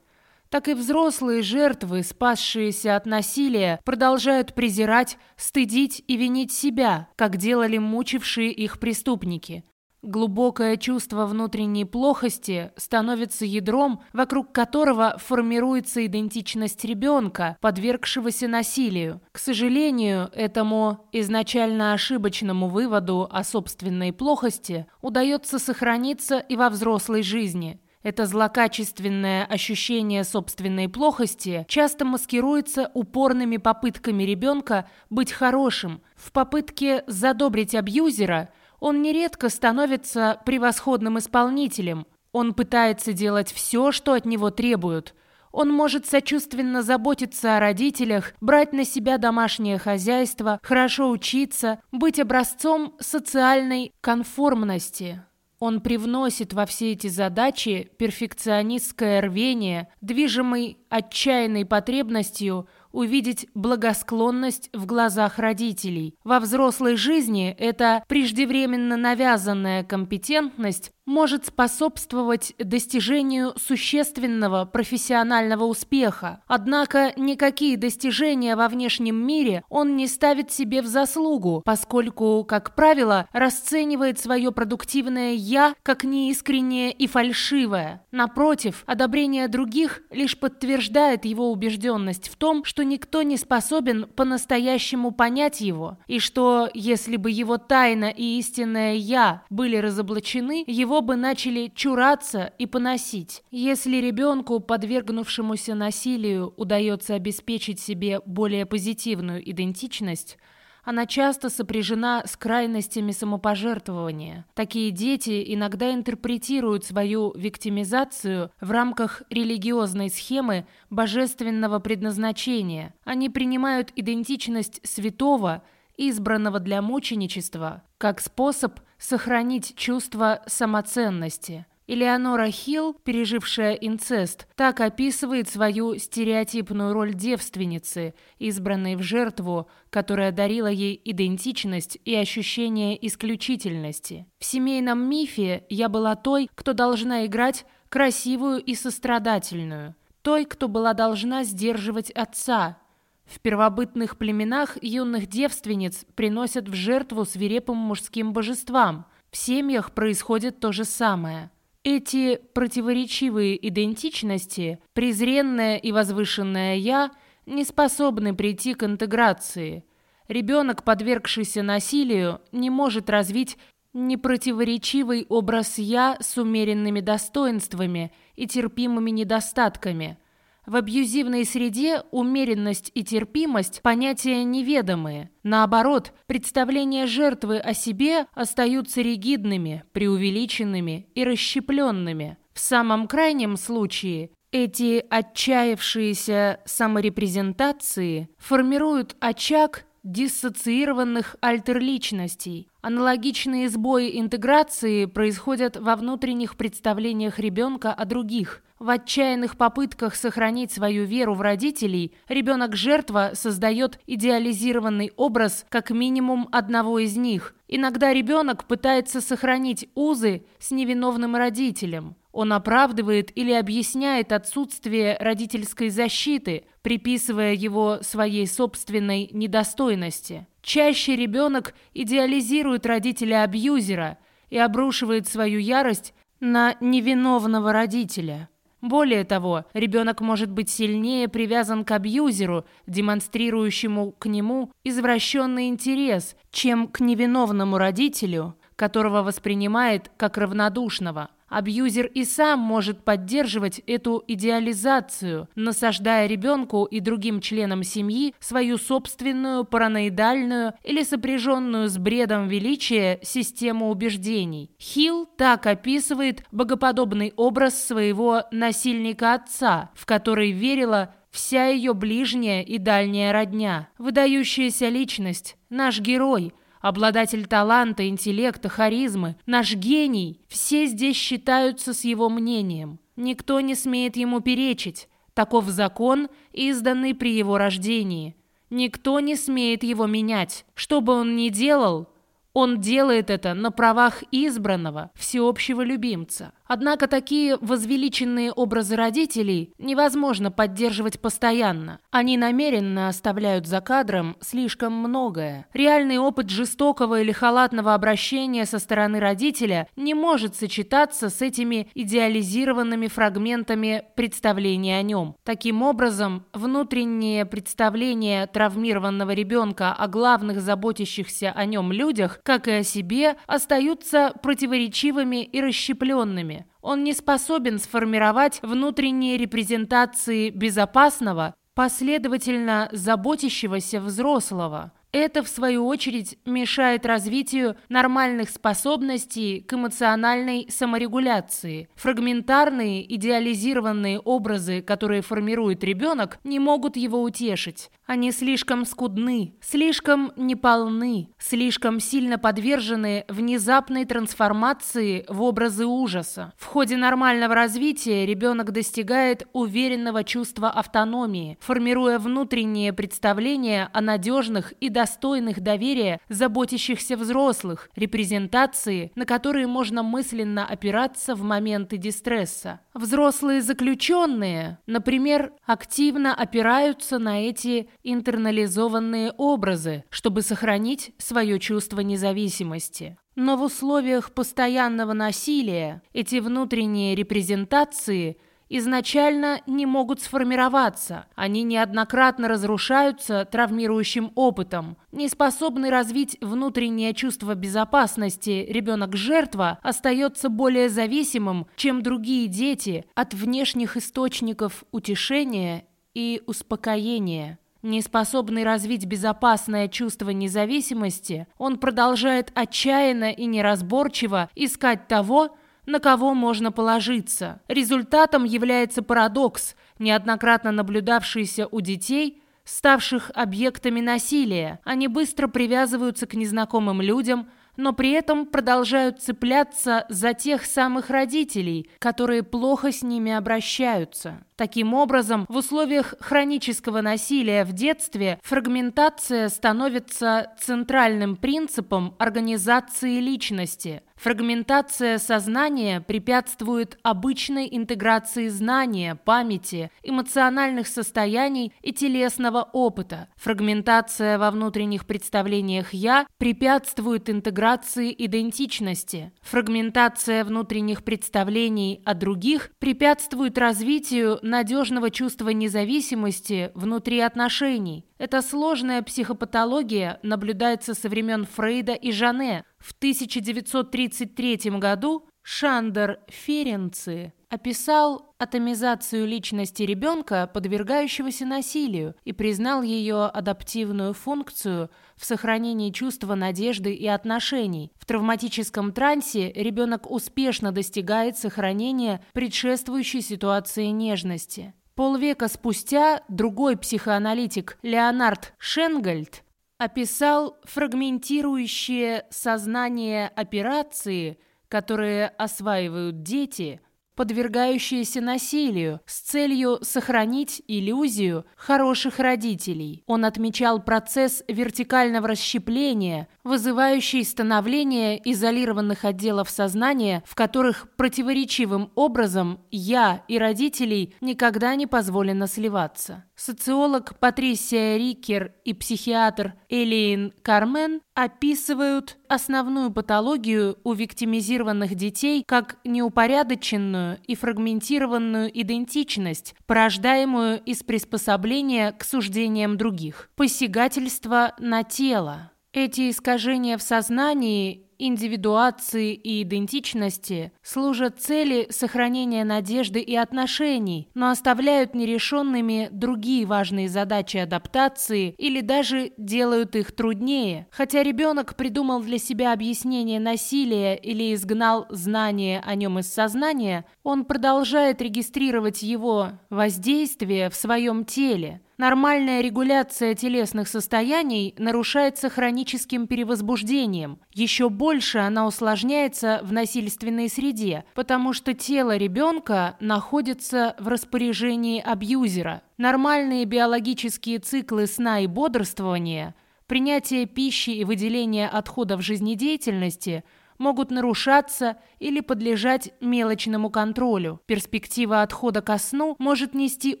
так и взрослые жертвы, спасшиеся от насилия, продолжают презирать, стыдить и винить себя, как делали мучившие их преступники. Глубокое чувство внутренней плохости становится ядром, вокруг которого формируется идентичность ребенка, подвергшегося насилию. К сожалению, этому изначально ошибочному выводу о собственной плохости удается сохраниться и во взрослой жизни – это злокачественное ощущение собственной плохости часто маскируется упорными попытками ребенка быть хорошим. В попытке задобрить абьюзера он нередко становится превосходным исполнителем. Он пытается делать все, что от него требуют. Он может сочувственно заботиться о родителях, брать на себя домашнее хозяйство, хорошо учиться, быть образцом социальной конформности. Он привносит во все эти задачи перфекционистское рвение, движимый отчаянной потребностью увидеть благосклонность в глазах родителей. Во взрослой жизни эта преждевременно навязанная компетентность может способствовать достижению существенного профессионального успеха. Однако никакие достижения во внешнем мире он не ставит себе в заслугу, поскольку, как правило, расценивает свое продуктивное «я» как неискреннее и фальшивое. Напротив, одобрение других лишь подтверждает его убежденность в том, что никто не способен по-настоящему понять его, и что, если бы его тайна и истинное «я» были разоблачены, его его бы начали чураться и поносить. Если ребенку, подвергнувшемуся насилию, удается обеспечить себе более позитивную идентичность, она часто сопряжена с крайностями самопожертвования. Такие дети иногда интерпретируют свою виктимизацию в рамках религиозной схемы божественного предназначения. Они принимают идентичность святого, избранного для мученичества, как способ сохранить чувство самоценности – Элеонора Хилл, пережившая инцест, так описывает свою стереотипную роль девственницы, избранной в жертву, которая дарила ей идентичность и ощущение исключительности. В семейном мифе я была той, кто должна играть красивую и сострадательную, той, кто была должна сдерживать отца. В первобытных племенах юных девственниц приносят в жертву свирепым мужским божествам. В семьях происходит то же самое. Эти противоречивые идентичности, презренное и возвышенное «я», не способны прийти к интеграции. Ребенок, подвергшийся насилию, не может развить непротиворечивый образ «я» с умеренными достоинствами и терпимыми недостатками – в абьюзивной среде умеренность и терпимость – понятия неведомые. Наоборот, представления жертвы о себе остаются ригидными, преувеличенными и расщепленными. В самом крайнем случае эти отчаявшиеся саморепрезентации формируют очаг диссоциированных альтерличностей. Аналогичные сбои интеграции происходят во внутренних представлениях ребенка о других. В отчаянных попытках сохранить свою веру в родителей ребенок-жертва создает идеализированный образ как минимум одного из них. Иногда ребенок пытается сохранить узы с невиновным родителем. Он оправдывает или объясняет отсутствие родительской защиты, приписывая его своей собственной недостойности. Чаще ребенок идеализирует родителя-абьюзера и обрушивает свою ярость на невиновного родителя. Более того, ребенок может быть сильнее привязан к абьюзеру, демонстрирующему к нему извращенный интерес, чем к невиновному родителю, которого воспринимает как равнодушного. Абьюзер и сам может поддерживать эту идеализацию, насаждая ребенку и другим членам семьи свою собственную параноидальную или сопряженную с бредом величия систему убеждений. Хилл так описывает богоподобный образ своего насильника-отца, в который верила вся ее ближняя и дальняя родня. Выдающаяся личность, наш герой – обладатель таланта, интеллекта, харизмы, наш гений, все здесь считаются с его мнением. Никто не смеет ему перечить. Таков закон, изданный при его рождении. Никто не смеет его менять. Что бы он ни делал, он делает это на правах избранного, всеобщего любимца. Однако такие возвеличенные образы родителей невозможно поддерживать постоянно. Они намеренно оставляют за кадром слишком многое. Реальный опыт жестокого или халатного обращения со стороны родителя не может сочетаться с этими идеализированными фрагментами представления о нем. Таким образом, внутреннее представление травмированного ребенка о главных заботящихся о нем людях, как и о себе, остаются противоречивыми и расщепленными он не способен сформировать внутренние репрезентации безопасного, последовательно заботящегося взрослого. Это, в свою очередь, мешает развитию нормальных способностей к эмоциональной саморегуляции. Фрагментарные, идеализированные образы, которые формирует ребенок, не могут его утешить. Они слишком скудны, слишком неполны, слишком сильно подвержены внезапной трансформации в образы ужаса. В ходе нормального развития ребенок достигает уверенного чувства автономии, формируя внутреннее представление о надежных и достойных доверия заботящихся взрослых, репрезентации, на которые можно мысленно опираться в моменты дистресса. Взрослые заключенные, например, активно опираются на эти интернализованные образы, чтобы сохранить свое чувство независимости. Но в условиях постоянного насилия эти внутренние репрезентации изначально не могут сформироваться. Они неоднократно разрушаются травмирующим опытом. Неспособный развить внутреннее чувство безопасности ребенок-жертва остается более зависимым, чем другие дети, от внешних источников утешения и успокоения. Не способный развить безопасное чувство независимости, он продолжает отчаянно и неразборчиво искать того, на кого можно положиться. Результатом является парадокс, неоднократно наблюдавшийся у детей, ставших объектами насилия. Они быстро привязываются к незнакомым людям, но при этом продолжают цепляться за тех самых родителей, которые плохо с ними обращаются. Таким образом, в условиях хронического насилия в детстве фрагментация становится центральным принципом организации личности. Фрагментация сознания препятствует обычной интеграции знания, памяти, эмоциональных состояний и телесного опыта. Фрагментация во внутренних представлениях «я» препятствует интеграции идентичности. Фрагментация внутренних представлений о других препятствует развитию надежного чувства независимости внутри отношений. Эта сложная психопатология наблюдается со времен Фрейда и Жане. В 1933 году Шандер Ференци описал атомизацию личности ребенка, подвергающегося насилию, и признал ее адаптивную функцию в сохранении чувства надежды и отношений. В травматическом трансе ребенок успешно достигает сохранения предшествующей ситуации нежности. Полвека спустя другой психоаналитик Леонард Шенгольд описал фрагментирующее сознание операции, которые осваивают дети – подвергающиеся насилию с целью сохранить иллюзию хороших родителей. Он отмечал процесс вертикального расщепления, вызывающий становление изолированных отделов сознания, в которых противоречивым образом «я» и родителей никогда не позволено сливаться. Социолог Патрисия Рикер и психиатр Элейн Кармен описывают основную патологию у виктимизированных детей как неупорядоченную и фрагментированную идентичность, порождаемую из приспособления к суждениям других. Посягательство на тело. Эти искажения в сознании индивидуации и идентичности служат цели сохранения надежды и отношений, но оставляют нерешенными другие важные задачи адаптации или даже делают их труднее. Хотя ребенок придумал для себя объяснение насилия или изгнал знание о нем из сознания, он продолжает регистрировать его воздействие в своем теле. Нормальная регуляция телесных состояний нарушается хроническим перевозбуждением. Еще больше она усложняется в насильственной среде, потому что тело ребенка находится в распоряжении абьюзера. Нормальные биологические циклы сна и бодрствования, принятие пищи и выделение отходов жизнедеятельности – могут нарушаться или подлежать мелочному контролю. Перспектива отхода ко сну может нести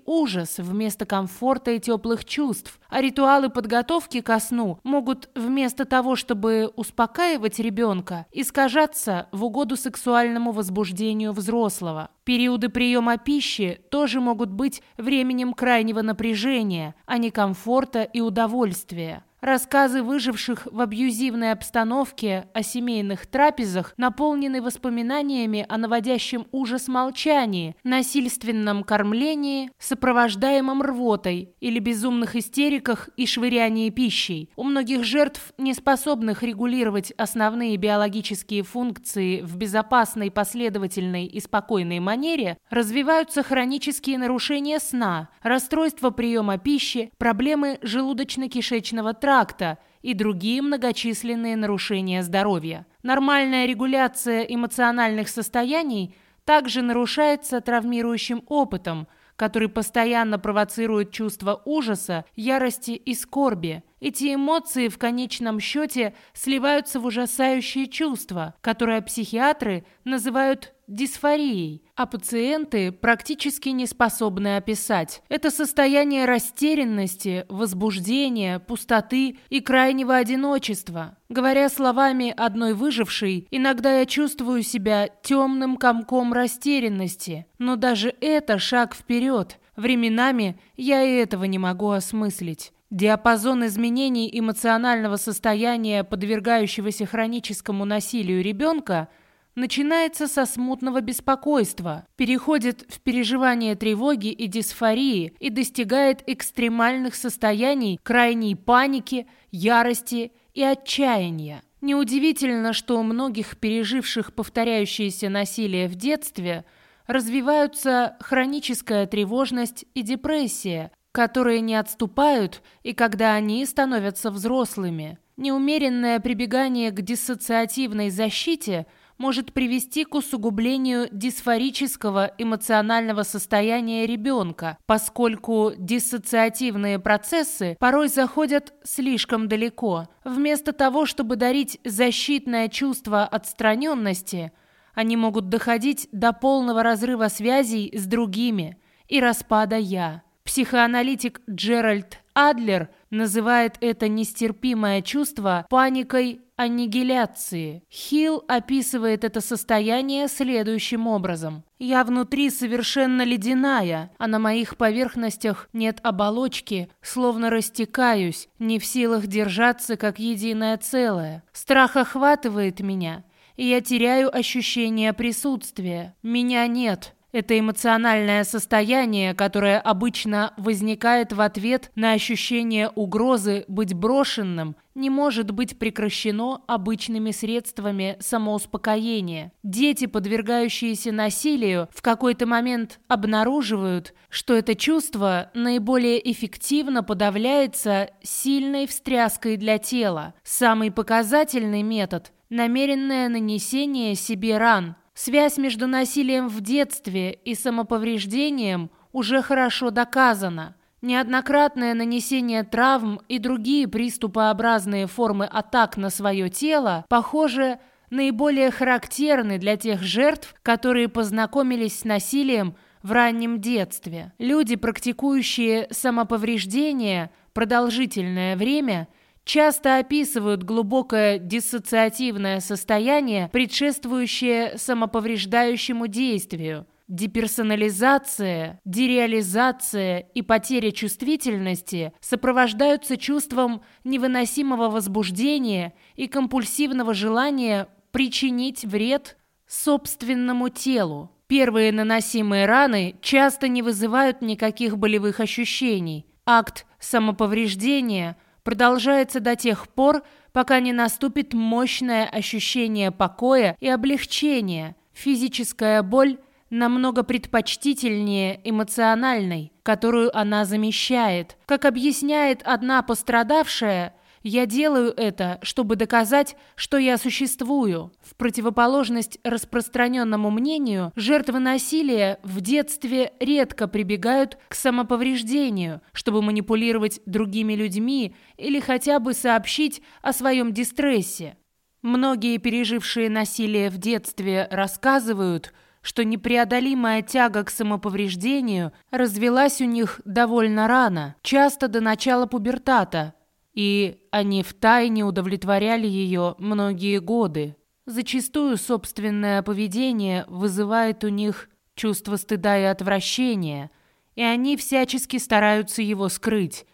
ужас вместо комфорта и теплых чувств, а ритуалы подготовки ко сну могут вместо того, чтобы успокаивать ребенка, искажаться в угоду сексуальному возбуждению взрослого. Периоды приема пищи тоже могут быть временем крайнего напряжения, а не комфорта и удовольствия. Рассказы выживших в абьюзивной обстановке о семейных трапезах наполнены воспоминаниями о наводящем ужас молчании, насильственном кормлении, сопровождаемом рвотой или безумных истериках и швырянии пищей. У многих жертв, не способных регулировать основные биологические функции в безопасной, последовательной и спокойной манере, развиваются хронические нарушения сна, расстройства приема пищи, проблемы желудочно-кишечного тракта, тракта и другие многочисленные нарушения здоровья. Нормальная регуляция эмоциональных состояний также нарушается травмирующим опытом, который постоянно провоцирует чувство ужаса, ярости и скорби. Эти эмоции в конечном счете сливаются в ужасающие чувства, которые психиатры называют дисфорией, а пациенты практически не способны описать. Это состояние растерянности, возбуждения, пустоты и крайнего одиночества. Говоря словами одной выжившей, иногда я чувствую себя темным комком растерянности, но даже это шаг вперед. Временами я и этого не могу осмыслить. Диапазон изменений эмоционального состояния, подвергающегося хроническому насилию ребенка – начинается со смутного беспокойства, переходит в переживание тревоги и дисфории и достигает экстремальных состояний крайней паники, ярости и отчаяния. Неудивительно, что у многих переживших повторяющееся насилие в детстве развиваются хроническая тревожность и депрессия, которые не отступают и когда они становятся взрослыми. Неумеренное прибегание к диссоциативной защите может привести к усугублению дисфорического эмоционального состояния ребенка, поскольку диссоциативные процессы порой заходят слишком далеко. Вместо того, чтобы дарить защитное чувство отстраненности, они могут доходить до полного разрыва связей с другими и распада «я». Психоаналитик Джеральд Адлер называет это нестерпимое чувство паникой аннигиляции. Хилл описывает это состояние следующим образом. «Я внутри совершенно ледяная, а на моих поверхностях нет оболочки, словно растекаюсь, не в силах держаться как единое целое. Страх охватывает меня, и я теряю ощущение присутствия. Меня нет, это эмоциональное состояние, которое обычно возникает в ответ на ощущение угрозы быть брошенным, не может быть прекращено обычными средствами самоуспокоения. Дети, подвергающиеся насилию, в какой-то момент обнаруживают, что это чувство наиболее эффективно подавляется сильной встряской для тела. Самый показательный метод – намеренное нанесение себе ран – Связь между насилием в детстве и самоповреждением уже хорошо доказана. Неоднократное нанесение травм и другие приступообразные формы атак на свое тело, похоже, наиболее характерны для тех жертв, которые познакомились с насилием в раннем детстве. Люди, практикующие самоповреждение продолжительное время – часто описывают глубокое диссоциативное состояние, предшествующее самоповреждающему действию. Деперсонализация, дереализация и потеря чувствительности сопровождаются чувством невыносимого возбуждения и компульсивного желания причинить вред собственному телу. Первые наносимые раны часто не вызывают никаких болевых ощущений. Акт самоповреждения продолжается до тех пор, пока не наступит мощное ощущение покоя и облегчения. Физическая боль намного предпочтительнее эмоциональной, которую она замещает. Как объясняет одна пострадавшая – я делаю это, чтобы доказать, что я существую. В противоположность распространенному мнению, жертвы насилия в детстве редко прибегают к самоповреждению, чтобы манипулировать другими людьми или хотя бы сообщить о своем дистрессе. Многие, пережившие насилие в детстве, рассказывают, что непреодолимая тяга к самоповреждению развелась у них довольно рано, часто до начала пубертата – и они втайне удовлетворяли ее многие годы. Зачастую собственное поведение вызывает у них чувство стыда и отвращения, и они всячески стараются его скрыть.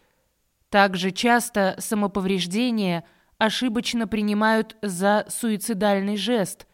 Также часто самоповреждение ошибочно принимают за суицидальный жест.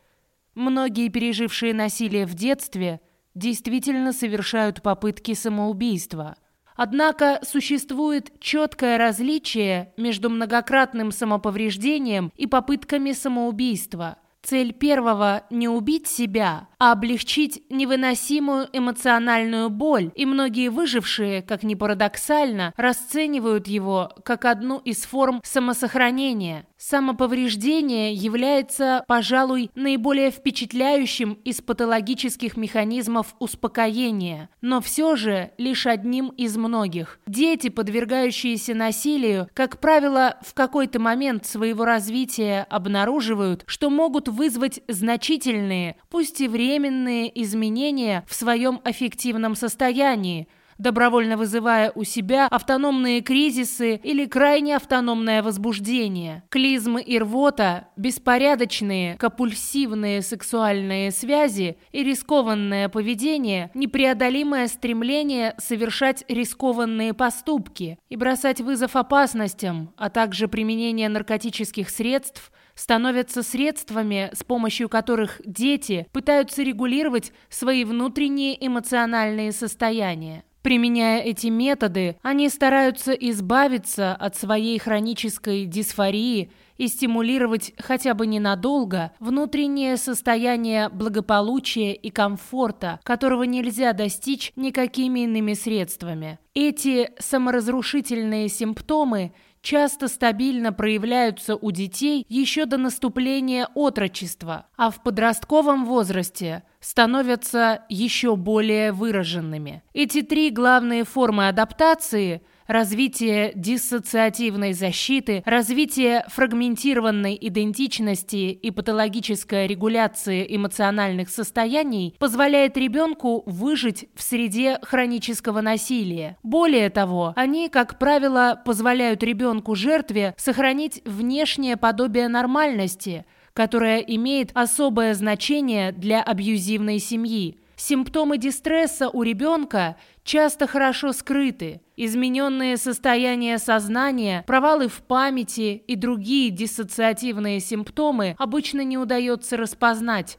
Многие, пережившие насилие в детстве, действительно совершают попытки самоубийства – Однако существует четкое различие между многократным самоповреждением и попытками самоубийства. Цель первого – не убить себя, а облегчить невыносимую эмоциональную боль, и многие выжившие, как ни парадоксально, расценивают его как одну из форм самосохранения. Самоповреждение является, пожалуй, наиболее впечатляющим из патологических механизмов успокоения, но все же лишь одним из многих. Дети, подвергающиеся насилию, как правило, в какой-то момент своего развития обнаруживают, что могут вызвать значительные, пусть и временные изменения в своем аффективном состоянии, добровольно вызывая у себя автономные кризисы или крайне автономное возбуждение. Клизмы и рвота, беспорядочные, капульсивные сексуальные связи и рискованное поведение, непреодолимое стремление совершать рискованные поступки и бросать вызов опасностям, а также применение наркотических средств – становятся средствами, с помощью которых дети пытаются регулировать свои внутренние эмоциональные состояния. Применяя эти методы, они стараются избавиться от своей хронической дисфории и стимулировать хотя бы ненадолго внутреннее состояние благополучия и комфорта, которого нельзя достичь никакими иными средствами. Эти саморазрушительные симптомы часто стабильно проявляются у детей еще до наступления отрочества, а в подростковом возрасте становятся еще более выраженными. Эти три главные формы адаптации – развитие диссоциативной защиты, развитие фрагментированной идентичности и патологическая регуляция эмоциональных состояний позволяет ребенку выжить в среде хронического насилия. Более того, они, как правило, позволяют ребенку-жертве сохранить внешнее подобие нормальности, которое имеет особое значение для абьюзивной семьи. Симптомы дистресса у ребенка часто хорошо скрыты. Измененные состояния сознания, провалы в памяти и другие диссоциативные симптомы обычно не удается распознать.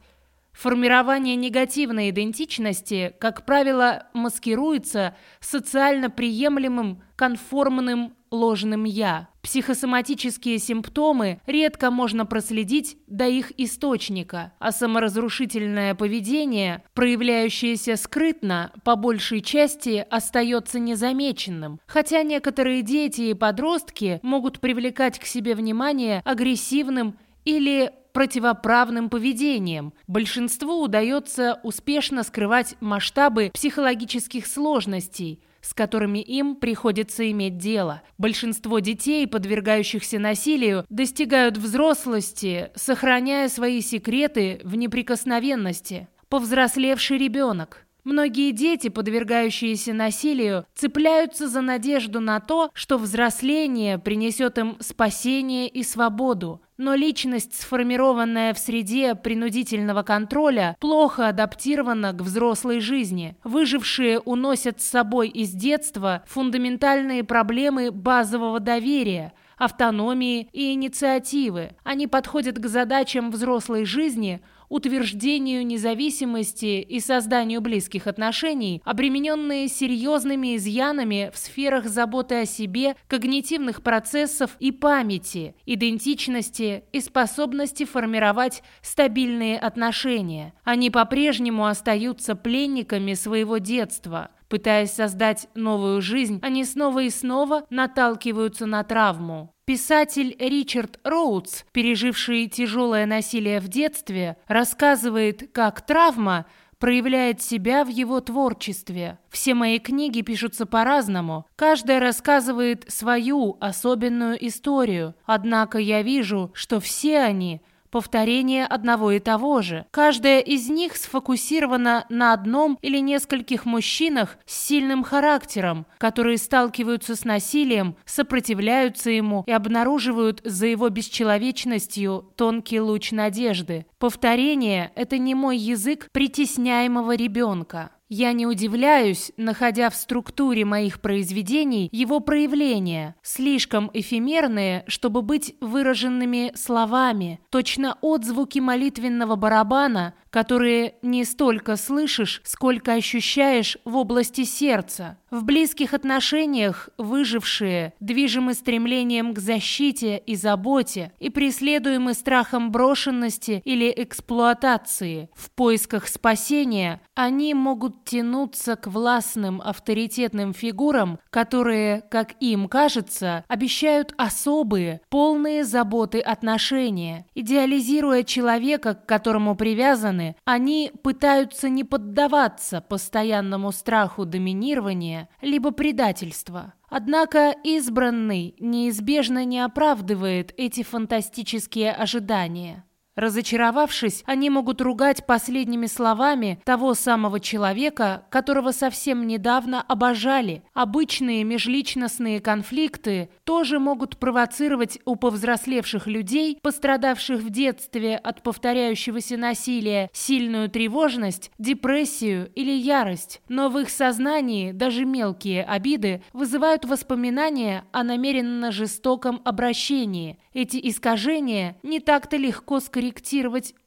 Формирование негативной идентичности, как правило, маскируется социально приемлемым конформным ложным «я». Психосоматические симптомы редко можно проследить до их источника, а саморазрушительное поведение, проявляющееся скрытно, по большей части остается незамеченным, хотя некоторые дети и подростки могут привлекать к себе внимание агрессивным или противоправным поведением. Большинству удается успешно скрывать масштабы психологических сложностей, с которыми им приходится иметь дело. Большинство детей, подвергающихся насилию, достигают взрослости, сохраняя свои секреты в неприкосновенности. Повзрослевший ребенок – Многие дети, подвергающиеся насилию, цепляются за надежду на то, что взросление принесет им спасение и свободу. Но личность, сформированная в среде принудительного контроля, плохо адаптирована к взрослой жизни. Выжившие уносят с собой из детства фундаментальные проблемы базового доверия – автономии и инициативы. Они подходят к задачам взрослой жизни – утверждению независимости и созданию близких отношений, обремененные серьезными изъянами в сферах заботы о себе, когнитивных процессов и памяти, идентичности и способности формировать стабильные отношения. Они по-прежнему остаются пленниками своего детства. Пытаясь создать новую жизнь, они снова и снова наталкиваются на травму. Писатель Ричард Роудс, переживший тяжелое насилие в детстве, рассказывает, как травма проявляет себя в его творчестве. Все мои книги пишутся по-разному. Каждая рассказывает свою особенную историю. Однако я вижу, что все они – повторение одного и того же. Каждая из них сфокусирована на одном или нескольких мужчинах с сильным характером, которые сталкиваются с насилием, сопротивляются ему и обнаруживают за его бесчеловечностью тонкий луч надежды. Повторение – это не мой язык притесняемого ребенка. Я не удивляюсь, находя в структуре моих произведений его проявления, слишком эфемерные, чтобы быть выраженными словами, точно отзвуки молитвенного барабана, которые не столько слышишь, сколько ощущаешь в области сердца. В близких отношениях выжившие, движимы стремлением к защите и заботе и преследуемы страхом брошенности или эксплуатации. В поисках спасения они могут тянуться к властным авторитетным фигурам, которые, как им кажется, обещают особые, полные заботы отношения. Идеализируя человека, к которому привязаны, они пытаются не поддаваться постоянному страху доминирования либо предательства. Однако избранный неизбежно не оправдывает эти фантастические ожидания. Разочаровавшись, они могут ругать последними словами того самого человека, которого совсем недавно обожали. Обычные межличностные конфликты тоже могут провоцировать у повзрослевших людей, пострадавших в детстве от повторяющегося насилия, сильную тревожность, депрессию или ярость. Но в их сознании даже мелкие обиды вызывают воспоминания о намеренно жестоком обращении. Эти искажения не так-то легко скорректировать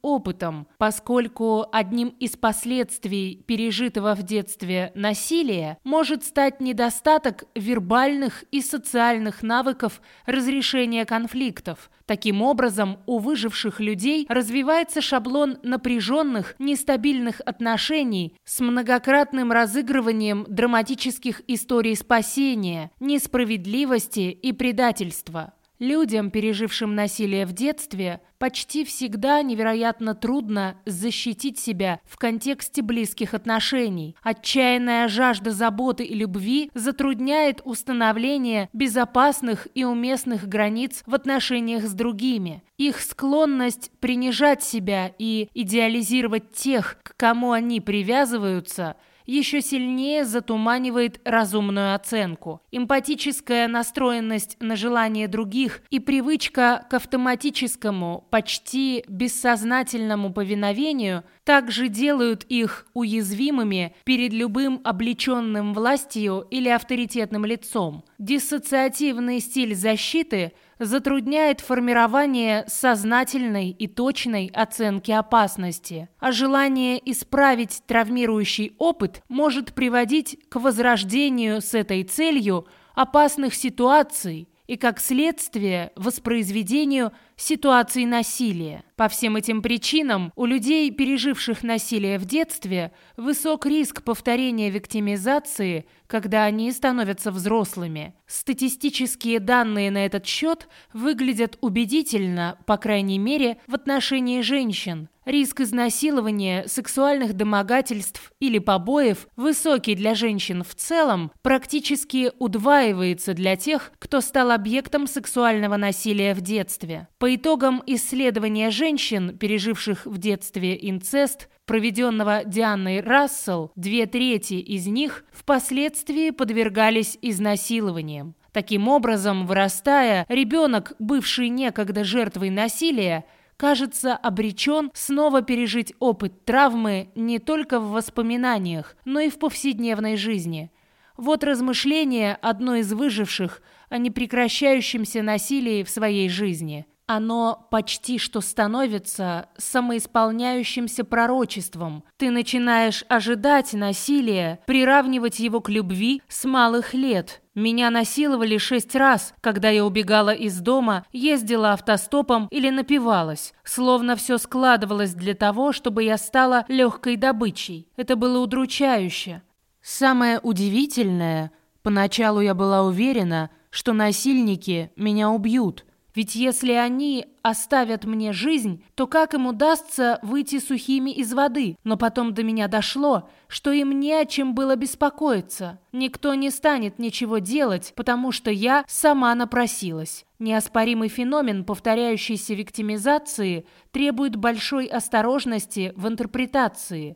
опытом, поскольку одним из последствий пережитого в детстве насилия может стать недостаток вербальных и социальных навыков разрешения конфликтов. Таким образом, у выживших людей развивается шаблон напряженных, нестабильных отношений с многократным разыгрыванием драматических историй спасения, несправедливости и предательства. Людям, пережившим насилие в детстве, почти всегда невероятно трудно защитить себя в контексте близких отношений. Отчаянная жажда заботы и любви затрудняет установление безопасных и уместных границ в отношениях с другими. Их склонность принижать себя и идеализировать тех, к кому они привязываются – еще сильнее затуманивает разумную оценку. Эмпатическая настроенность на желание других и привычка к автоматическому, почти бессознательному повиновению также делают их уязвимыми перед любым облеченным властью или авторитетным лицом. Диссоциативный стиль защиты – затрудняет формирование сознательной и точной оценки опасности, а желание исправить травмирующий опыт может приводить к возрождению с этой целью опасных ситуаций и, как следствие, воспроизведению ситуаций насилия. По всем этим причинам у людей, переживших насилие в детстве, высок риск повторения виктимизации, когда они становятся взрослыми. Статистические данные на этот счет выглядят убедительно, по крайней мере, в отношении женщин. Риск изнасилования, сексуальных домогательств или побоев, высокий для женщин в целом, практически удваивается для тех, кто стал объектом сексуального насилия в детстве. По итогам исследования женщин, переживших в детстве инцест, проведенного Дианой Рассел, две трети из них впоследствии подвергались изнасилованиям. Таким образом, вырастая, ребенок, бывший некогда жертвой насилия, кажется обречен снова пережить опыт травмы не только в воспоминаниях, но и в повседневной жизни. Вот размышления одной из выживших о непрекращающемся насилии в своей жизни – оно почти что становится самоисполняющимся пророчеством. Ты начинаешь ожидать насилия, приравнивать его к любви с малых лет. Меня насиловали шесть раз, когда я убегала из дома, ездила автостопом или напивалась. Словно все складывалось для того, чтобы я стала легкой добычей. Это было удручающе. Самое удивительное, поначалу я была уверена, что насильники меня убьют – ведь если они оставят мне жизнь, то как им удастся выйти сухими из воды? Но потом до меня дошло, что им не о чем было беспокоиться. Никто не станет ничего делать, потому что я сама напросилась. Неоспоримый феномен повторяющейся виктимизации требует большой осторожности в интерпретации.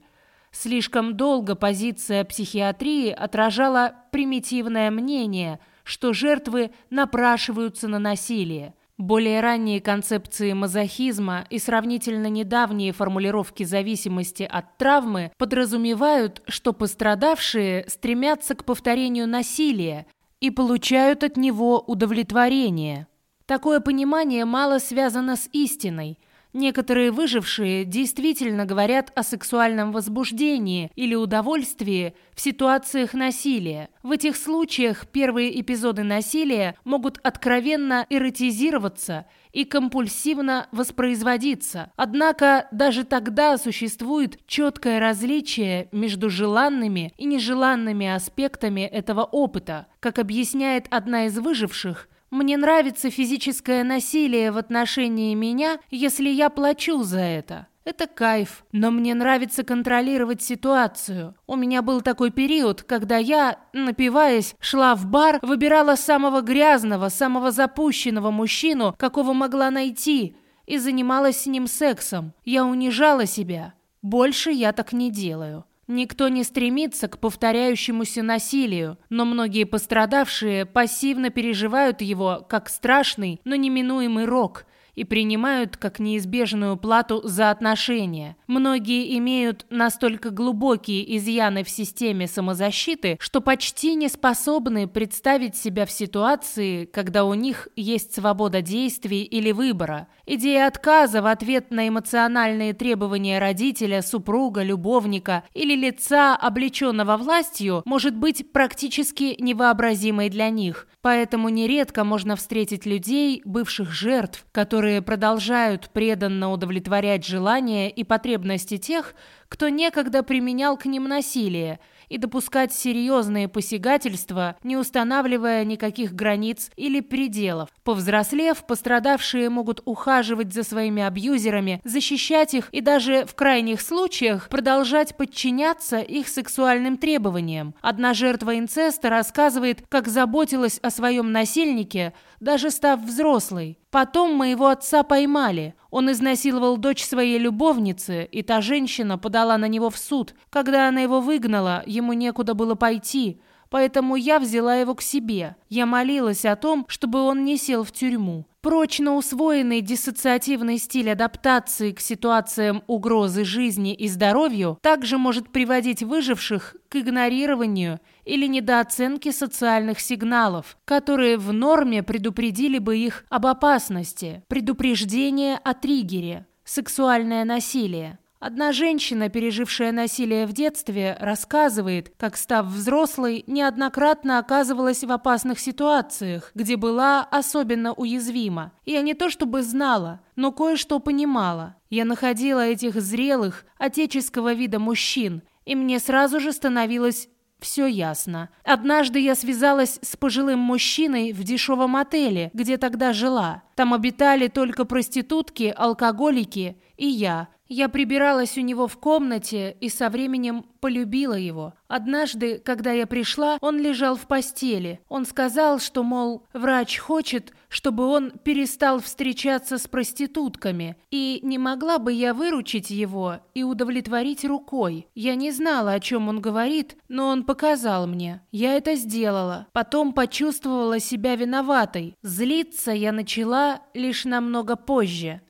Слишком долго позиция психиатрии отражала примитивное мнение, что жертвы напрашиваются на насилие – более ранние концепции мазохизма и сравнительно недавние формулировки зависимости от травмы подразумевают, что пострадавшие стремятся к повторению насилия и получают от него удовлетворение. Такое понимание мало связано с истиной – Некоторые выжившие действительно говорят о сексуальном возбуждении или удовольствии в ситуациях насилия. В этих случаях первые эпизоды насилия могут откровенно эротизироваться и компульсивно воспроизводиться. Однако даже тогда существует четкое различие между желанными и нежеланными аспектами этого опыта. Как объясняет одна из выживших, мне нравится физическое насилие в отношении меня, если я плачу за это. Это кайф, но мне нравится контролировать ситуацию. У меня был такой период, когда я, напиваясь, шла в бар, выбирала самого грязного, самого запущенного мужчину, какого могла найти. и занималась с ним сексом. Я унижала себя. Больше я так не делаю. Никто не стремится к повторяющемуся насилию, но многие пострадавшие пассивно переживают его как страшный, но неминуемый рок, и принимают как неизбежную плату за отношения. Многие имеют настолько глубокие изъяны в системе самозащиты, что почти не способны представить себя в ситуации, когда у них есть свобода действий или выбора. Идея отказа в ответ на эмоциональные требования родителя, супруга, любовника или лица, облеченного властью, может быть практически невообразимой для них. Поэтому нередко можно встретить людей, бывших жертв, которые продолжают преданно удовлетворять желания и потребности тех, кто некогда применял к ним насилие – и допускать серьезные посягательства, не устанавливая никаких границ или пределов. Повзрослев, пострадавшие могут ухаживать за своими абьюзерами, защищать их и даже в крайних случаях продолжать подчиняться их сексуальным требованиям. Одна жертва инцеста рассказывает, как заботилась о своем насильнике, даже став взрослой. Потом моего отца поймали. Он изнасиловал дочь своей любовницы, и та женщина подала на него в суд. Когда она его выгнала, ему некуда было пойти, поэтому я взяла его к себе. Я молилась о том, чтобы он не сел в тюрьму. Прочно усвоенный диссоциативный стиль адаптации к ситуациям угрозы жизни и здоровью также может приводить выживших к игнорированию или недооценке социальных сигналов, которые в норме предупредили бы их об опасности. Предупреждение о триггере. Сексуальное насилие. Одна женщина, пережившая насилие в детстве, рассказывает, как, став взрослой, неоднократно оказывалась в опасных ситуациях, где была особенно уязвима. Я не то чтобы знала, но кое-что понимала. Я находила этих зрелых, отеческого вида мужчин, и мне сразу же становилось все ясно. Однажды я связалась с пожилым мужчиной в дешевом отеле, где тогда жила. Там обитали только проститутки, алкоголики и я. Я прибиралась у него в комнате и со временем полюбила его. Однажды, когда я пришла, он лежал в постели. Он сказал, что, мол, врач хочет, чтобы он перестал встречаться с проститутками. И не могла бы я выручить его и удовлетворить рукой. Я не знала, о чем он говорит, но он показал мне. Я это сделала. Потом почувствовала себя виноватой. Злиться я начала лишь намного позже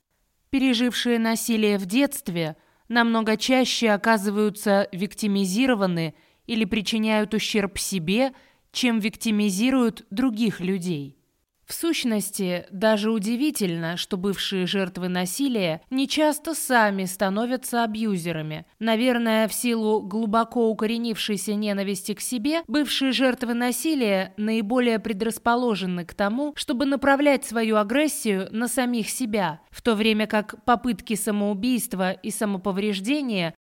пережившие насилие в детстве, намного чаще оказываются виктимизированы или причиняют ущерб себе, чем виктимизируют других людей. В сущности, даже удивительно, что бывшие жертвы насилия не часто сами становятся абьюзерами. Наверное, в силу глубоко укоренившейся ненависти к себе, бывшие жертвы насилия наиболее предрасположены к тому, чтобы направлять свою агрессию на самих себя, в то время как попытки самоубийства и самоповреждения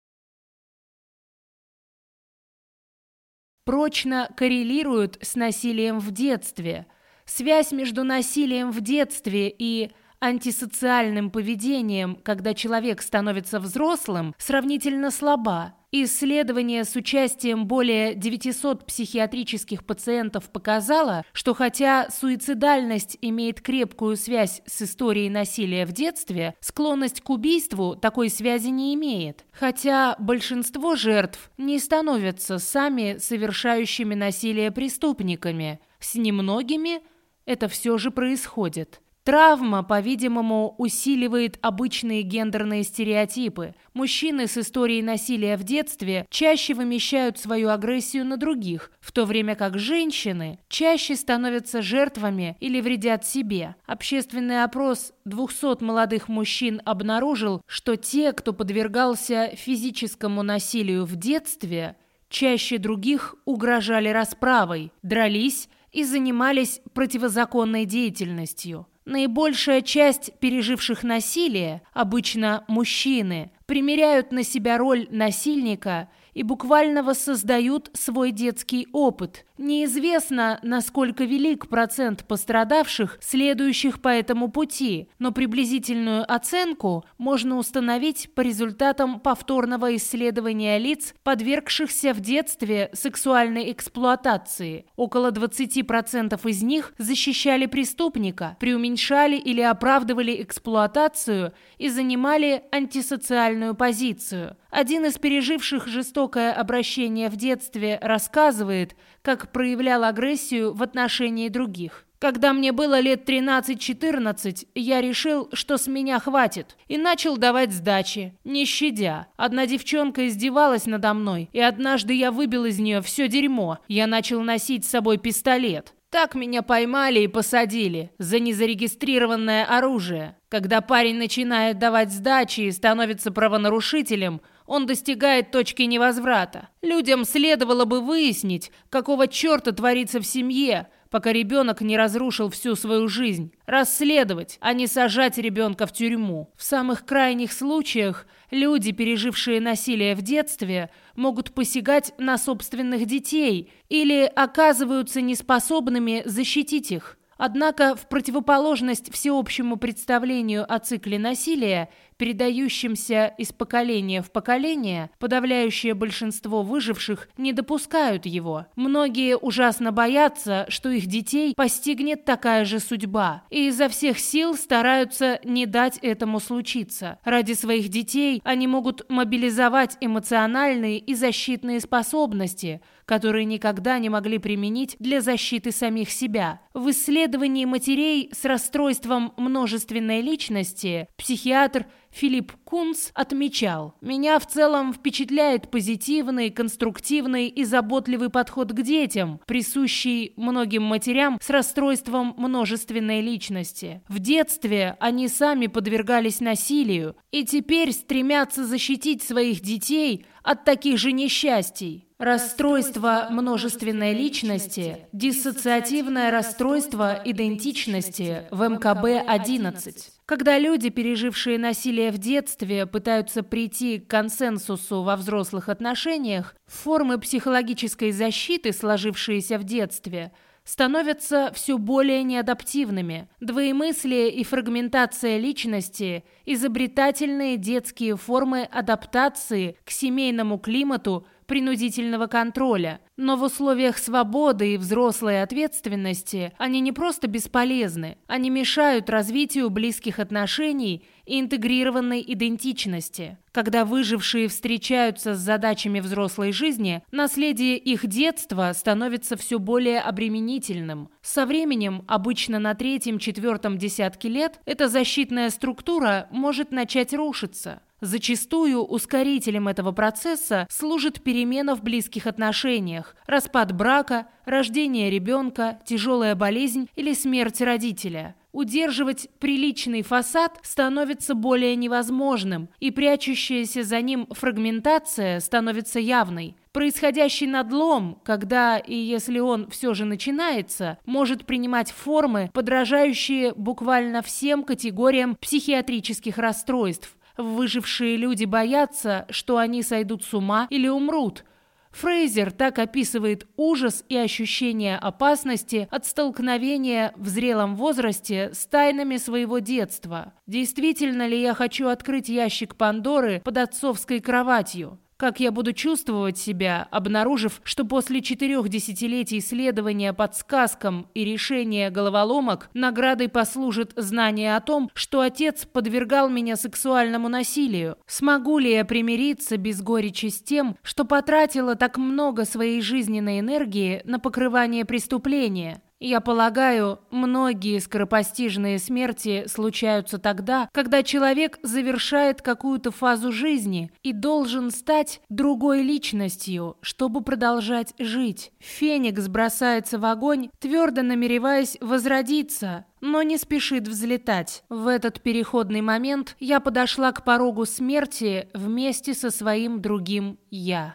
прочно коррелируют с насилием в детстве – Связь между насилием в детстве и антисоциальным поведением, когда человек становится взрослым, сравнительно слаба. Исследование с участием более 900 психиатрических пациентов показало, что хотя суицидальность имеет крепкую связь с историей насилия в детстве, склонность к убийству такой связи не имеет. Хотя большинство жертв не становятся сами совершающими насилие преступниками, с немногими это все же происходит. Травма, по-видимому, усиливает обычные гендерные стереотипы. Мужчины с историей насилия в детстве чаще вымещают свою агрессию на других, в то время как женщины чаще становятся жертвами или вредят себе. Общественный опрос 200 молодых мужчин обнаружил, что те, кто подвергался физическому насилию в детстве, чаще других угрожали расправой, дрались и занимались противозаконной деятельностью. Наибольшая часть переживших насилие, обычно мужчины, примеряют на себя роль насильника и буквально воссоздают свой детский опыт. Неизвестно, насколько велик процент пострадавших, следующих по этому пути, но приблизительную оценку можно установить по результатам повторного исследования лиц, подвергшихся в детстве сексуальной эксплуатации. Около 20% из них защищали преступника, преуменьшали или оправдывали эксплуатацию и занимали антисоциальную позицию. Один из переживших жестокое обращение в детстве рассказывает, как проявлял агрессию в отношении других. Когда мне было лет 13-14, я решил, что с меня хватит, и начал давать сдачи, не щадя. Одна девчонка издевалась надо мной, и однажды я выбил из нее все дерьмо. Я начал носить с собой пистолет. Так меня поймали и посадили за незарегистрированное оружие. Когда парень начинает давать сдачи и становится правонарушителем, он достигает точки невозврата. Людям следовало бы выяснить, какого черта творится в семье, пока ребенок не разрушил всю свою жизнь. Расследовать, а не сажать ребенка в тюрьму. В самых крайних случаях люди, пережившие насилие в детстве, могут посягать на собственных детей или оказываются неспособными защитить их. Однако, в противоположность всеобщему представлению о цикле насилия, передающемся из поколения в поколение, подавляющее большинство выживших не допускают его. Многие ужасно боятся, что их детей постигнет такая же судьба, и изо всех сил стараются не дать этому случиться. Ради своих детей они могут мобилизовать эмоциональные и защитные способности, которые никогда не могли применить для защиты самих себя. В исследовании матерей с расстройством множественной личности психиатр Филипп Кунц отмечал, «Меня в целом впечатляет позитивный, конструктивный и заботливый подход к детям, присущий многим матерям с расстройством множественной личности. В детстве они сами подвергались насилию и теперь стремятся защитить своих детей от таких же несчастий. Расстройство множественной личности, диссоциативное расстройство идентичности в МКБ-11. Когда люди, пережившие насилие в детстве, пытаются прийти к консенсусу во взрослых отношениях, формы психологической защиты, сложившиеся в детстве – становятся все более неадаптивными. Двоемыслие и фрагментация личности – изобретательные детские формы адаптации к семейному климату принудительного контроля. Но в условиях свободы и взрослой ответственности они не просто бесполезны, они мешают развитию близких отношений и интегрированной идентичности. Когда выжившие встречаются с задачами взрослой жизни, наследие их детства становится все более обременительным. Со временем, обычно на третьем-четвертом десятке лет, эта защитная структура может начать рушиться. Зачастую ускорителем этого процесса служит перемена в близких отношениях, распад брака, рождение ребенка, тяжелая болезнь или смерть родителя. Удерживать приличный фасад становится более невозможным, и прячущаяся за ним фрагментация становится явной. Происходящий надлом, когда и если он все же начинается, может принимать формы, подражающие буквально всем категориям психиатрических расстройств, Выжившие люди боятся, что они сойдут с ума или умрут. Фрейзер так описывает ужас и ощущение опасности от столкновения в зрелом возрасте с тайнами своего детства. Действительно ли я хочу открыть ящик Пандоры под отцовской кроватью? Как я буду чувствовать себя, обнаружив, что после четырех десятилетий исследования подсказкам и решения головоломок наградой послужит знание о том, что отец подвергал меня сексуальному насилию? Смогу ли я примириться без горечи с тем, что потратила так много своей жизненной энергии на покрывание преступления? Я полагаю, многие скоропостижные смерти случаются тогда, когда человек завершает какую-то фазу жизни и должен стать другой личностью, чтобы продолжать жить. Феникс бросается в огонь, твердо намереваясь возродиться, но не спешит взлетать. В этот переходный момент я подошла к порогу смерти вместе со своим другим «я».